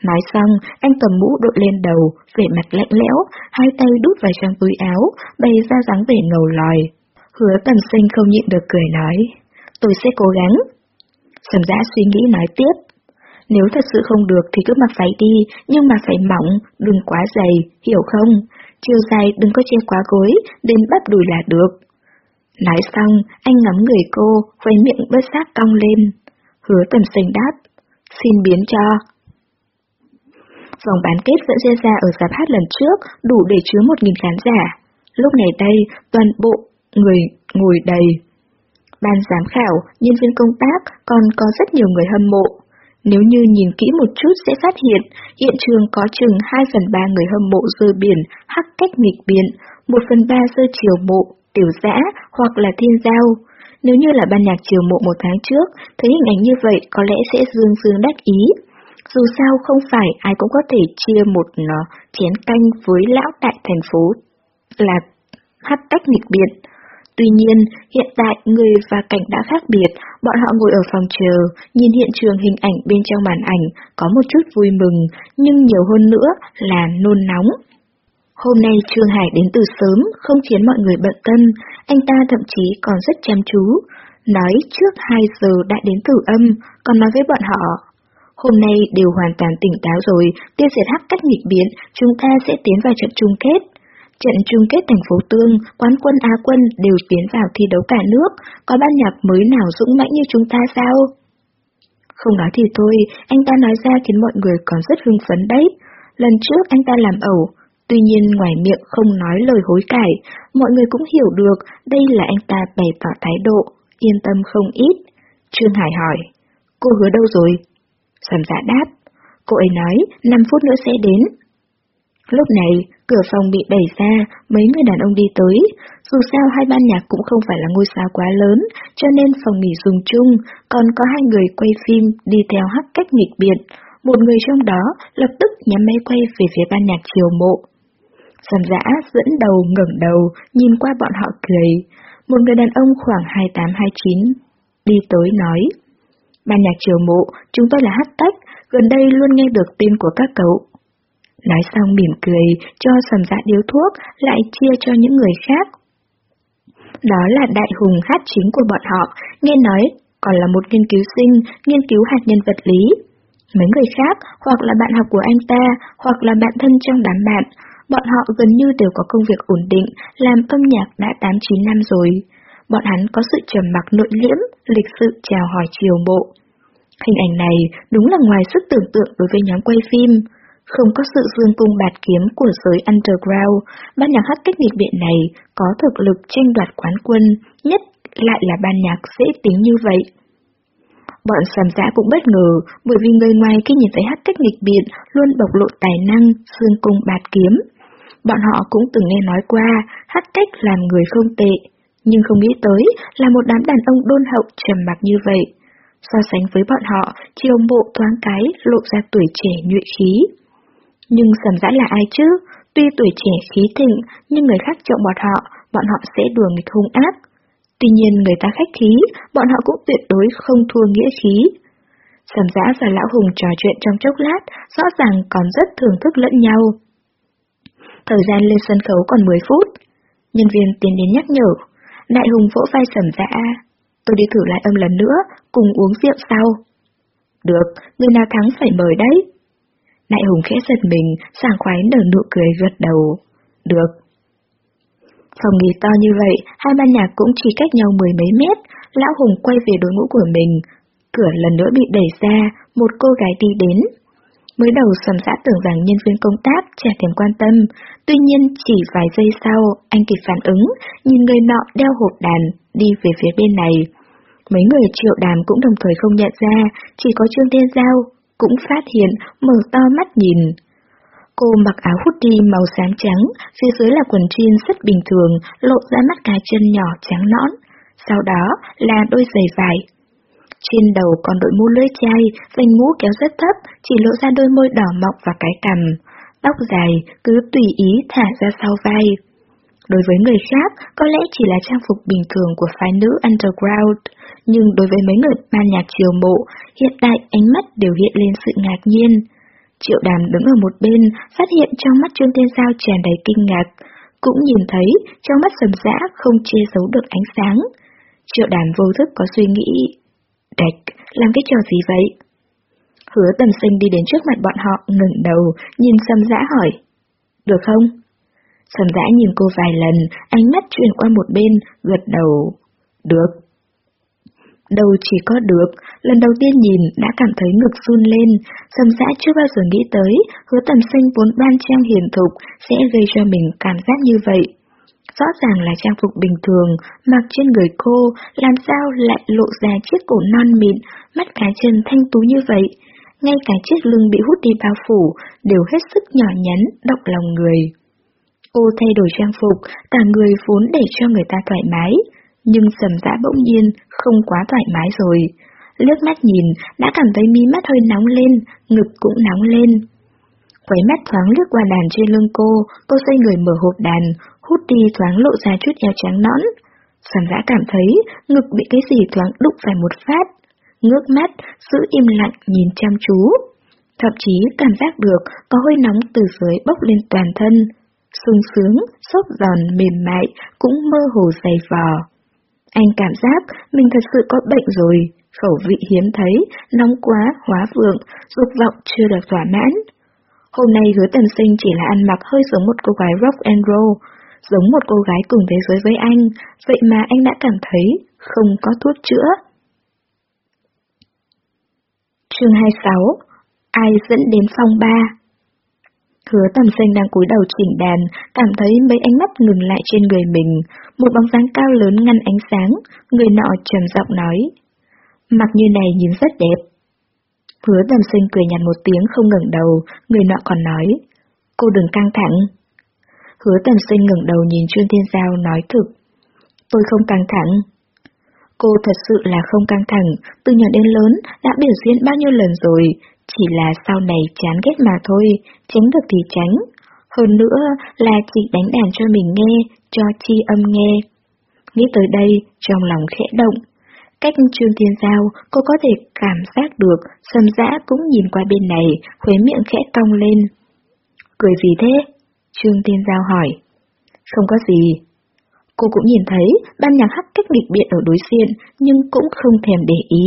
Nói xong, anh cầm mũ đội lên đầu, vẻ mặt lạnh lẽo, hai tay đút vào trong túi áo, bày ra dáng vẻ ngầu lòi. Hứa tầm sinh không nhịn được cười nói, tôi sẽ cố gắng. Sầm giã suy nghĩ nói tiếp, nếu thật sự không được thì cứ mặc váy đi, nhưng mà phải mỏng, đừng quá dày, hiểu không? Chiều dài đừng có che quá gối, đến bắp đùi là được. Nói xong, anh ngắm người cô, quay miệng bớt giác cong lên. Hứa tầm sinh đáp, xin biến cho. Vòng bán kết vẫn diễn ra ở giáp hát lần trước, đủ để chứa một nghìn khán giả. Lúc này đây, toàn bộ người ngồi đầy. Ban giám khảo, nhân viên công tác, còn có rất nhiều người hâm mộ. Nếu như nhìn kỹ một chút sẽ phát hiện, hiện trường có chừng 2 phần 3 người hâm mộ rơi biển, hắc cách nghịch biển, 1 phần 3 rơi chiều mộ, tiểu dã hoặc là thiên giao. Nếu như là ban nhạc chiều mộ một tháng trước, thấy hình ảnh như vậy có lẽ sẽ dương dương đắc ý. Dù sao không phải ai cũng có thể chia một ờ, chén canh với lão tại thành phố là hát cách nghịch biệt. Tuy nhiên, hiện tại người và cảnh đã khác biệt, bọn họ ngồi ở phòng chờ, nhìn hiện trường hình ảnh bên trong màn ảnh, có một chút vui mừng, nhưng nhiều hơn nữa là nôn nóng. Hôm nay Trương Hải đến từ sớm, không khiến mọi người bận tâm, anh ta thậm chí còn rất chăm chú. Nói trước 2 giờ đã đến tử âm, còn nói với bọn họ. Hôm nay đều hoàn toàn tỉnh táo rồi, tiêu diệt hắc cách nghịch biến, chúng ta sẽ tiến vào trận chung kết. Trận chung kết thành phố Tương, quán quân Á quân đều tiến vào thi đấu cả nước, có ban nhạc mới nào dũng mãnh như chúng ta sao? Không nói thì thôi, anh ta nói ra khiến mọi người còn rất hưng phấn đấy. Lần trước anh ta làm ẩu, tuy nhiên ngoài miệng không nói lời hối cải, mọi người cũng hiểu được đây là anh ta bày tỏ thái độ, yên tâm không ít. Trương Hải hỏi, cô hứa đâu rồi? Sầm dạ đáp, cô ấy nói 5 phút nữa sẽ đến. Lúc này, cửa phòng bị đẩy ra, mấy người đàn ông đi tới. Dù sao hai ban nhạc cũng không phải là ngôi sao quá lớn, cho nên phòng nghỉ dùng chung, còn có hai người quay phim đi theo hắc cách nghịch biệt. Một người trong đó lập tức nhắm máy quay về phía ban nhạc chiều mộ. Sầm giã dẫn đầu ngẩng đầu, nhìn qua bọn họ cười. Một người đàn ông khoảng 28-29 đi tới nói. Ban nhạc chiều mộ, chúng tôi là hát tách, gần đây luôn nghe được tin của các cậu. Nói xong mỉm cười, cho sầm dạ điếu thuốc, lại chia cho những người khác. Đó là đại hùng hát chính của bọn họ, nghe nói còn là một nghiên cứu sinh, nghiên cứu hạt nhân vật lý. Mấy người khác, hoặc là bạn học của anh ta, hoặc là bạn thân trong đám bạn, bọn họ gần như đều có công việc ổn định, làm âm nhạc đã 8-9 năm rồi. Bọn hắn có sự trầm mặc nội liễm, lịch sự chào hỏi chiều bộ. Hình ảnh này đúng là ngoài sức tưởng tượng đối với nhóm quay phim. Không có sự dương cung bạt kiếm của giới underground, ban nhạc hát cách nghịch biện này có thực lực tranh đoạt quán quân, nhất lại là ban nhạc dễ tính như vậy. Bọn sàm giã cũng bất ngờ, bởi vì người ngoài khi nhìn thấy hát cách nghịch biện luôn bộc lộ tài năng, dương cung bạt kiếm. Bọn họ cũng từng nghe nói qua, hát cách làm người không tệ, nhưng không nghĩ tới là một đám đàn ông đôn hậu trầm mặc như vậy. So sánh với bọn họ, chiều bộ thoáng cái lộ ra tuổi trẻ nhuệ khí. Nhưng sầm dã là ai chứ? Tuy tuổi trẻ khí thịnh, nhưng người khác trọng bọn họ, bọn họ sẽ đùa nghịch hung ác. Tuy nhiên người ta khách khí, bọn họ cũng tuyệt đối không thua nghĩa khí. Sầm dã và lão hùng trò chuyện trong chốc lát, rõ ràng còn rất thưởng thức lẫn nhau. Thời gian lên sân khấu còn 10 phút. Nhân viên tiến đến nhắc nhở. Đại hùng vỗ vai sầm dã. Tôi đi thử lại âm lần nữa, cùng uống rượu sau. Được, người nào thắng phải mời đấy. Đại hùng khẽ giật mình, sảng khoái nở nụ cười gật đầu. Được. Phòng nghỉ to như vậy, hai ban nhạc cũng chỉ cách nhau mười mấy mét, lão hùng quay về đối ngũ của mình. Cửa lần nữa bị đẩy ra, một cô gái đi đến. Mới đầu sầm xã tưởng rằng nhân viên công tác chả thèm quan tâm, tuy nhiên chỉ vài giây sau, anh kịp phản ứng, nhìn người nọ đeo hộp đàn, đi về phía bên này. Mấy người triệu đàm cũng đồng thời không nhận ra, chỉ có Trương Thiên Giao, cũng phát hiện, mở to mắt nhìn. Cô mặc áo hoodie màu xám trắng, phía dưới là quần jean rất bình thường, lộ ra mắt cá chân nhỏ trắng nõn. Sau đó là đôi giày vải. Trên đầu còn đội mũ lưỡi chai, vành mũ kéo rất thấp, chỉ lộ ra đôi môi đỏ mọng và cái cằm. Tóc dài cứ tùy ý thả ra sau vai. Đối với người khác, có lẽ chỉ là trang phục bình thường của phái nữ underground, nhưng đối với mấy người ban nhạc chiều mộ, hiện tại ánh mắt đều hiện lên sự ngạc nhiên. Triệu đàm đứng ở một bên, phát hiện trong mắt Trương Tiên Giao tràn đầy kinh ngạc, cũng nhìn thấy trong mắt sầm dã không che giấu được ánh sáng. Triệu đàm vô thức có suy nghĩ, Đạch, làm cái trò gì vậy? Hứa tầm sinh đi đến trước mặt bọn họ, ngừng đầu, nhìn sầm dã hỏi. Được không? Sầm dã nhìn cô vài lần, ánh mắt chuyển qua một bên, gật đầu. Được. Đầu chỉ có được, lần đầu tiên nhìn đã cảm thấy ngực run lên, sầm dã chưa bao giờ nghĩ tới, hứa tầm sinh vốn ban trang hiền thục sẽ gây cho mình cảm giác như vậy. Rõ ràng là trang phục bình thường, mặc trên người cô, làm sao lại lộ ra chiếc cổ non mịn, mắt cá chân thanh tú như vậy. Ngay cả chiếc lưng bị hút đi bao phủ, đều hết sức nhỏ nhắn, động lòng người. Cô thay đổi trang phục, cả người vốn để cho người ta thoải mái, nhưng sầm dã dạ bỗng nhiên không quá thoải mái rồi. Lướt mắt nhìn, đã cảm thấy mí mắt hơi nóng lên, ngực cũng nóng lên. Quấy mắt thoáng lướt qua đàn trên lưng cô, cô xoay người mở hộp đàn, hút đi thoáng lộ ra chút eo trắng nõn. Sầm dã dạ cảm thấy ngực bị cái gì thoáng đụng phải một phát. Ngước mắt, giữ im lặng nhìn chăm chú. Thậm chí cảm giác được có hơi nóng từ dưới bốc lên toàn thân. sung sướng, xốp giòn, mềm mại, cũng mơ hồ dày vò. Anh cảm giác mình thật sự có bệnh rồi, khẩu vị hiếm thấy, nóng quá, hóa vượng, dục vọng chưa được thỏa mãn. Hôm nay hứa tần sinh chỉ là ăn mặc hơi giống một cô gái rock and roll, giống một cô gái cùng thế giới với anh, vậy mà anh đã cảm thấy không có thuốc chữa. Chương 26 Ai dẫn đến phòng ba Hứa tầm Xanh đang cúi đầu chỉnh đàn, cảm thấy mấy ánh mắt ngừng lại trên người mình, một bóng dáng cao lớn ngăn ánh sáng, người nọ trầm giọng nói. Mặc như này nhìn rất đẹp. Hứa tầm Xanh cười nhạt một tiếng không ngẩng đầu, người nọ còn nói. Cô đừng căng thẳng. Hứa tầm Xanh ngẩng đầu nhìn Trương Thiên Giao nói thực. Tôi không căng thẳng. Cô thật sự là không căng thẳng, từ nhỏ đến lớn đã biểu diễn bao nhiêu lần rồi, chỉ là sau này chán ghét mà thôi, tránh được thì tránh. Hơn nữa là chị đánh đàn cho mình nghe, cho chi âm nghe. Nghĩ tới đây, trong lòng khẽ động. Cách Trương Thiên Giao, cô có thể cảm giác được, sầm dã cũng nhìn qua bên này, khuế miệng khẽ cong lên. Cười gì thế? Trương Thiên Giao hỏi. Không có gì. Cô cũng nhìn thấy ban nhạc hắc cách địch biện ở đối diện, nhưng cũng không thèm để ý.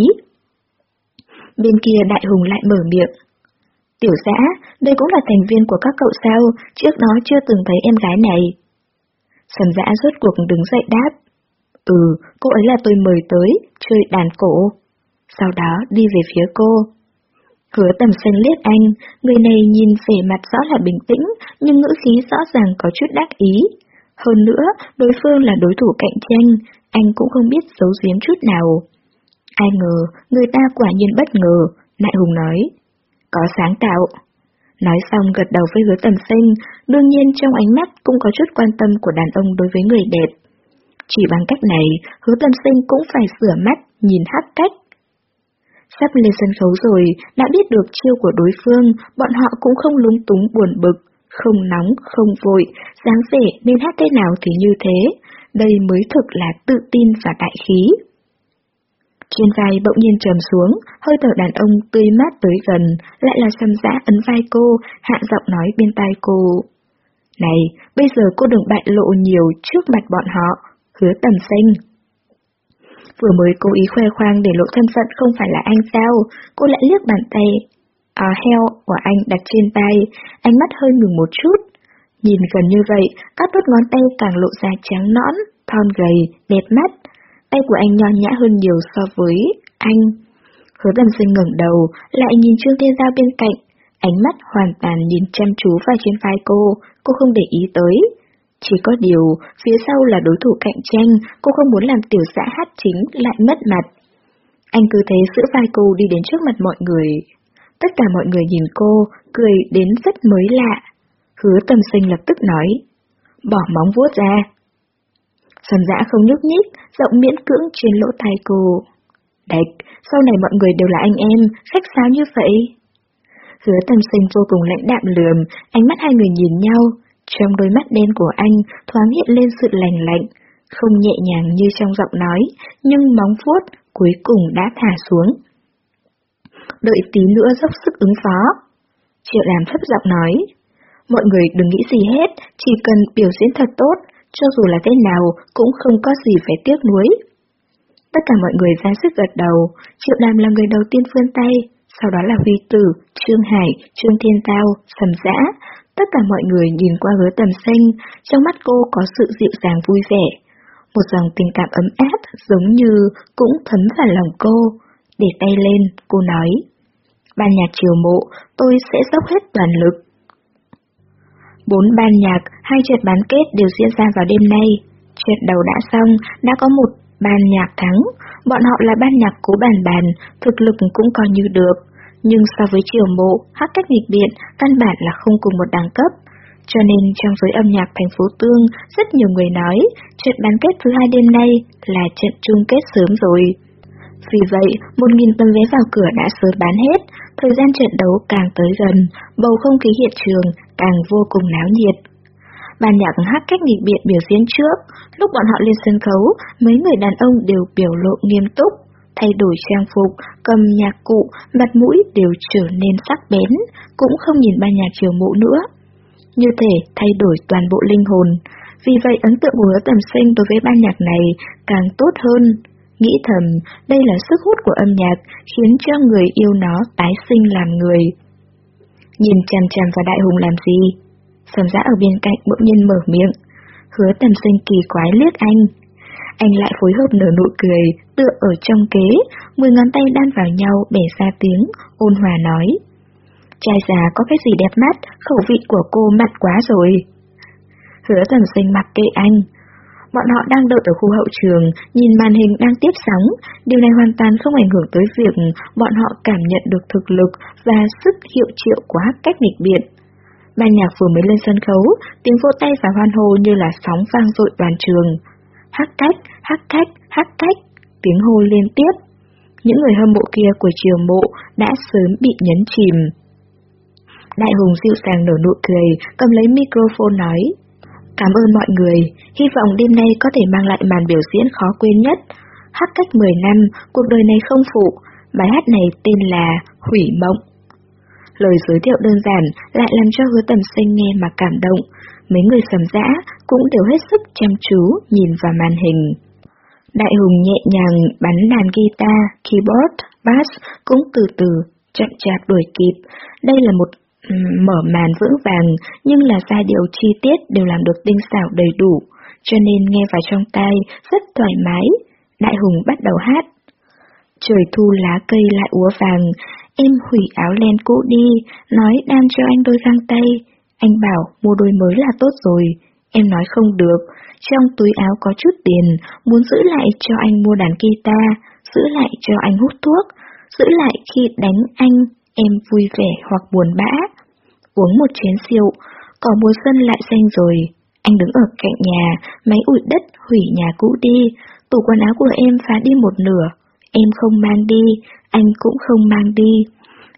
Bên kia Đại Hùng lại mở miệng. Tiểu giã, đây cũng là thành viên của các cậu sao, trước đó chưa từng thấy em gái này. Sầm dã rốt cuộc đứng dậy đáp. Ừ, cô ấy là tôi mời tới, chơi đàn cổ. Sau đó đi về phía cô. Hứa tầm xanh liếc anh, người này nhìn vẻ mặt rõ là bình tĩnh, nhưng ngữ khí rõ ràng có chút đắc ý. Hơn nữa, đối phương là đối thủ cạnh tranh, anh cũng không biết giấu giếm chút nào. Ai ngờ, người ta quả nhiên bất ngờ, Nại Hùng nói. Có sáng tạo. Nói xong gật đầu với hứa tầm sinh, đương nhiên trong ánh mắt cũng có chút quan tâm của đàn ông đối với người đẹp. Chỉ bằng cách này, hứa tầm sinh cũng phải sửa mắt, nhìn hát cách. Sắp lên sân khấu rồi, đã biết được chiêu của đối phương, bọn họ cũng không lúng túng buồn bực, không nóng, không vội, dáng vẻ nên hát thế nào thì như thế. Đây mới thực là tự tin và đại khí. Trên vai bỗng nhiên trầm xuống, hơi thở đàn ông tươi mát tới gần, lại là sầm dã ấn vai cô, hạ giọng nói bên tai cô. Này, bây giờ cô đừng bại lộ nhiều trước mặt bọn họ, hứa tầm xanh. Vừa mới cố ý khoe khoang để lộ thân phận không phải là anh sao, cô lại liếc bàn tay à, heo của anh đặt trên tay, ánh mắt hơi ngừng một chút. Nhìn gần như vậy, các đốt ngón tay càng lộ ra trắng nõn, thon gầy, đẹp mắt. Tay của anh nho nhã hơn nhiều so với anh. Hứa tầm sinh ngẩng đầu, lại nhìn Trương Thiên Giao bên cạnh. Ánh mắt hoàn toàn nhìn chăm chú vào trên vai cô, cô không để ý tới. Chỉ có điều, phía sau là đối thủ cạnh tranh, cô không muốn làm tiểu xã hát chính lại mất mặt. Anh cứ thế giữ vai cô đi đến trước mặt mọi người. Tất cả mọi người nhìn cô, cười đến rất mới lạ. Hứa tâm sinh lập tức nói, bỏ móng vuốt ra. Sầm dã không nhúc nhích, giọng miễn cưỡng trên lỗ tai cô. Đạch, sau này mọi người đều là anh em, khách sáo như vậy. Hứa tâm sinh vô cùng lãnh đạm lườm, ánh mắt hai người nhìn nhau. Trong đôi mắt đen của anh thoáng hiện lên sự lành lạnh, không nhẹ nhàng như trong giọng nói, nhưng móng vuốt cuối cùng đã thả xuống. Đợi tí nữa dốc sức ứng phó. Triệu đàm thấp giọng nói, mọi người đừng nghĩ gì hết, chỉ cần biểu diễn thật tốt, cho dù là thế nào cũng không có gì phải tiếc nuối. Tất cả mọi người ra sức gật đầu, Triệu Đàm là người đầu tiên vươn tay, sau đó là Huy Tử, Trương Hải, Trương Thiên Tao, Sầm Dã. Tất cả mọi người nhìn qua hứa tầm xanh, trong mắt cô có sự dịu dàng vui vẻ. Một dòng tình cảm ấm áp giống như cũng thấm vào lòng cô. Để tay lên, cô nói. Ban nhạc triều mộ, tôi sẽ dốc hết toàn lực. Bốn ban nhạc, hai trận bán kết đều diễn ra vào đêm nay. Trận đầu đã xong, đã có một ban nhạc thắng. Bọn họ là ban nhạc cố bàn bàn, thực lực cũng coi như được. Nhưng so với triều mộ, hát cách nghịch biện, căn bản là không cùng một đẳng cấp. Cho nên trong giới âm nhạc thành phố Tương, rất nhiều người nói, trận bán kết thứ hai đêm nay là trận chung kết sớm rồi. Vì vậy, một nghìn tấm vé vào cửa đã sớm bán hết, thời gian trận đấu càng tới gần, bầu không khí hiện trường càng vô cùng náo nhiệt. Ban nhạc hát cách nghịch biện biểu diễn trước, lúc bọn họ lên sân khấu, mấy người đàn ông đều biểu lộ nghiêm túc, thay đổi trang phục, cầm nhạc cụ, mặt mũi đều trở nên sắc bén, cũng không nhìn ban nhạc chiều mũ nữa. Như thể thay đổi toàn bộ linh hồn, vì vậy ấn tượng của hứa tầm sinh đối với ban nhạc này càng tốt hơn. Nghĩ thầm, đây là sức hút của âm nhạc, khiến cho người yêu nó tái sinh làm người. Nhìn chằm chằm vào đại hùng làm gì? Sầm giã ở bên cạnh bỗng nhiên mở miệng. Hứa tầm sinh kỳ quái liếc anh. Anh lại phối hợp nở nụ cười, tựa ở trong kế, mười ngón tay đan vào nhau để ra tiếng, ôn hòa nói. Trai già có cái gì đẹp mắt, khẩu vị của cô mặn quá rồi. Hứa tầm sinh mặc kệ anh, Bọn họ đang đợi ở khu hậu trường, nhìn màn hình đang tiếp sóng. Điều này hoàn toàn không ảnh hưởng tới việc bọn họ cảm nhận được thực lực và sức hiệu triệu của hát cách nghịch biện. Ban nhạc vừa mới lên sân khấu, tiếng vỗ tay và hoan hô như là sóng vang dội toàn trường. Hát cách, hát cách, hát cách, tiếng hô liên tiếp. Những người hâm mộ kia của triều mộ đã sớm bị nhấn chìm. Đại hùng dịu dàng nở nụ cười, cầm lấy microphone nói. Cảm ơn mọi người, hy vọng đêm nay có thể mang lại màn biểu diễn khó quên nhất. Hát cách 10 năm, cuộc đời này không phụ, bài hát này tên là Hủy Mộng. Lời giới thiệu đơn giản lại làm cho hứa tầm sinh nghe mà cảm động, mấy người sầm dã cũng đều hết sức chăm chú nhìn vào màn hình. Đại hùng nhẹ nhàng bắn đàn guitar, keyboard, bass cũng từ từ, chậm chạp đuổi kịp. Đây là một mở màn vững vàng, nhưng là giai điệu chi tiết đều làm được tinh xảo đầy đủ, cho nên nghe vào trong tai rất thoải mái. Đại Hùng bắt đầu hát. Trời thu lá cây lại úa vàng, em hủy áo len cũ đi, nói đan cho anh đôi găng tay. Anh bảo mua đôi mới là tốt rồi, em nói không được, trong túi áo có chút tiền, muốn giữ lại cho anh mua đàn guitar, giữ lại cho anh hút thuốc, giữ lại khi đánh anh, em vui vẻ hoặc buồn bã uống một chén rượu, cỏ mùa xuân lại xanh rồi. Anh đứng ở cạnh nhà, máy ủi đất hủy nhà cũ đi, tủ quần áo của em phá đi một nửa. Em không mang đi, anh cũng không mang đi.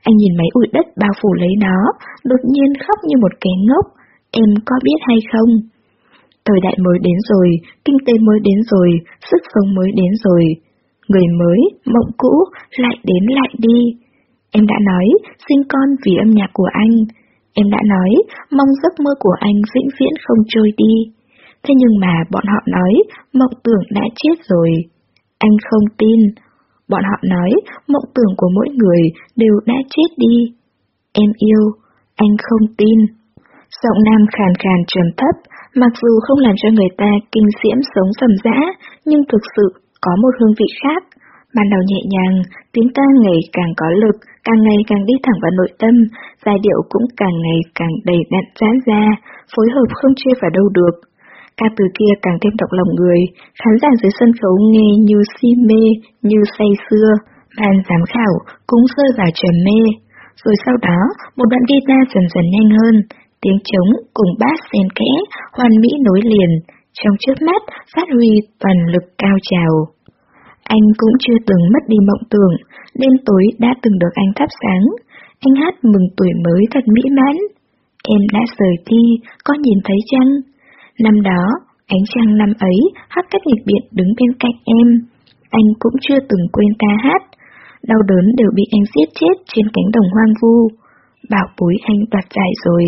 Anh nhìn máy ủi đất bao phủ lấy nó, đột nhiên khóc như một kẻ ngốc. Em có biết hay không? Thời đại mới đến rồi, kinh tế mới đến rồi, sức sống mới đến rồi. Người mới, mộng cũ, lại đến lại đi. Em đã nói, sinh con vì âm nhạc của anh. Em đã nói, mong giấc mơ của anh vĩnh viễn không trôi đi. Thế nhưng mà bọn họ nói, mộng tưởng đã chết rồi. Anh không tin. Bọn họ nói, mộng tưởng của mỗi người đều đã chết đi. Em yêu, anh không tin. Giọng nam khàn khàn trầm thấp, mặc dù không làm cho người ta kinh diễm sống sầm dã, nhưng thực sự có một hương vị khác. Ban đầu nhẹ nhàng, tiếng ca ngày càng có lực, càng ngày càng đi thẳng vào nội tâm, giai điệu cũng càng ngày càng đầy đặn giãn ra, phối hợp không chê vào đâu được. Ca từ kia càng thêm động lòng người, khán giả dưới sân khấu nghe như si mê, như say xưa, ban giám khảo cũng rơi vào trầm mê. Rồi sau đó, một đoạn guitar dần dần nhanh hơn, tiếng trống cùng bass xen kẽ, hoàn mỹ nối liền, trong trước mắt phát huy toàn lực cao trào. Anh cũng chưa từng mất đi mộng tưởng, đêm tối đã từng được anh thắp sáng. Anh hát mừng tuổi mới thật mỹ mãn. Em đã rời đi, có nhìn thấy chăng? Năm đó, ánh trăng năm ấy hát cách nghịch biện đứng bên cạnh em. Anh cũng chưa từng quên ta hát. Đau đớn đều bị anh giết chết trên cánh đồng hoang vu. Bảo bối anh đoạt giải rồi,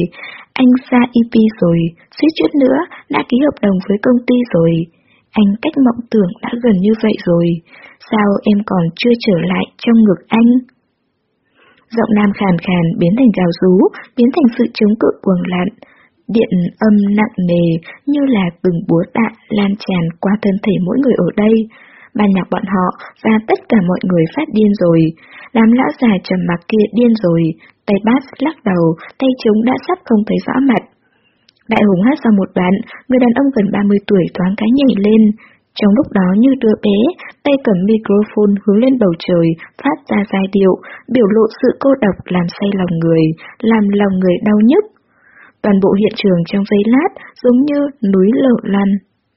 anh ra EP rồi, suýt chút nữa đã ký hợp đồng với công ty rồi. Anh cách mộng tưởng đã gần như vậy rồi, sao em còn chưa trở lại trong ngực anh? Giọng nam khàn khàn biến thành gào rú, biến thành sự chống cự cuồng lặn. Điện âm nặng nề như là từng búa tạ lan tràn qua thân thể mỗi người ở đây. Ban nhạc bọn họ và tất cả mọi người phát điên rồi. Đám lão già trầm mặc kia điên rồi, tay bát lắc đầu, tay chúng đã sắp không thấy rõ mặt. Đại hùng hát sau một đoạn, người đàn ông gần 30 tuổi thoáng cái nhảy lên. Trong lúc đó như đứa bé, tay cầm microphone hướng lên bầu trời, phát ra giai điệu, biểu lộ sự cô độc làm say lòng người, làm lòng người đau nhức. Toàn bộ hiện trường trong giây lát giống như núi lở lan,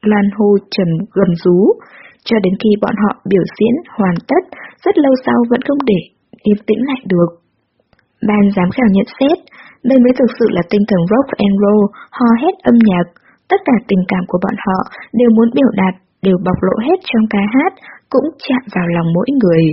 lan hô trầm gầm rú, cho đến khi bọn họ biểu diễn hoàn tất, rất lâu sau vẫn không để yên tĩnh lại được. Ban giám khảo nhận xét, đây mới thực sự là tinh thần rock and roll, hò hét âm nhạc. Tất cả tình cảm của bọn họ đều muốn biểu đạt, đều bộc lộ hết trong ca hát, cũng chạm vào lòng mỗi người.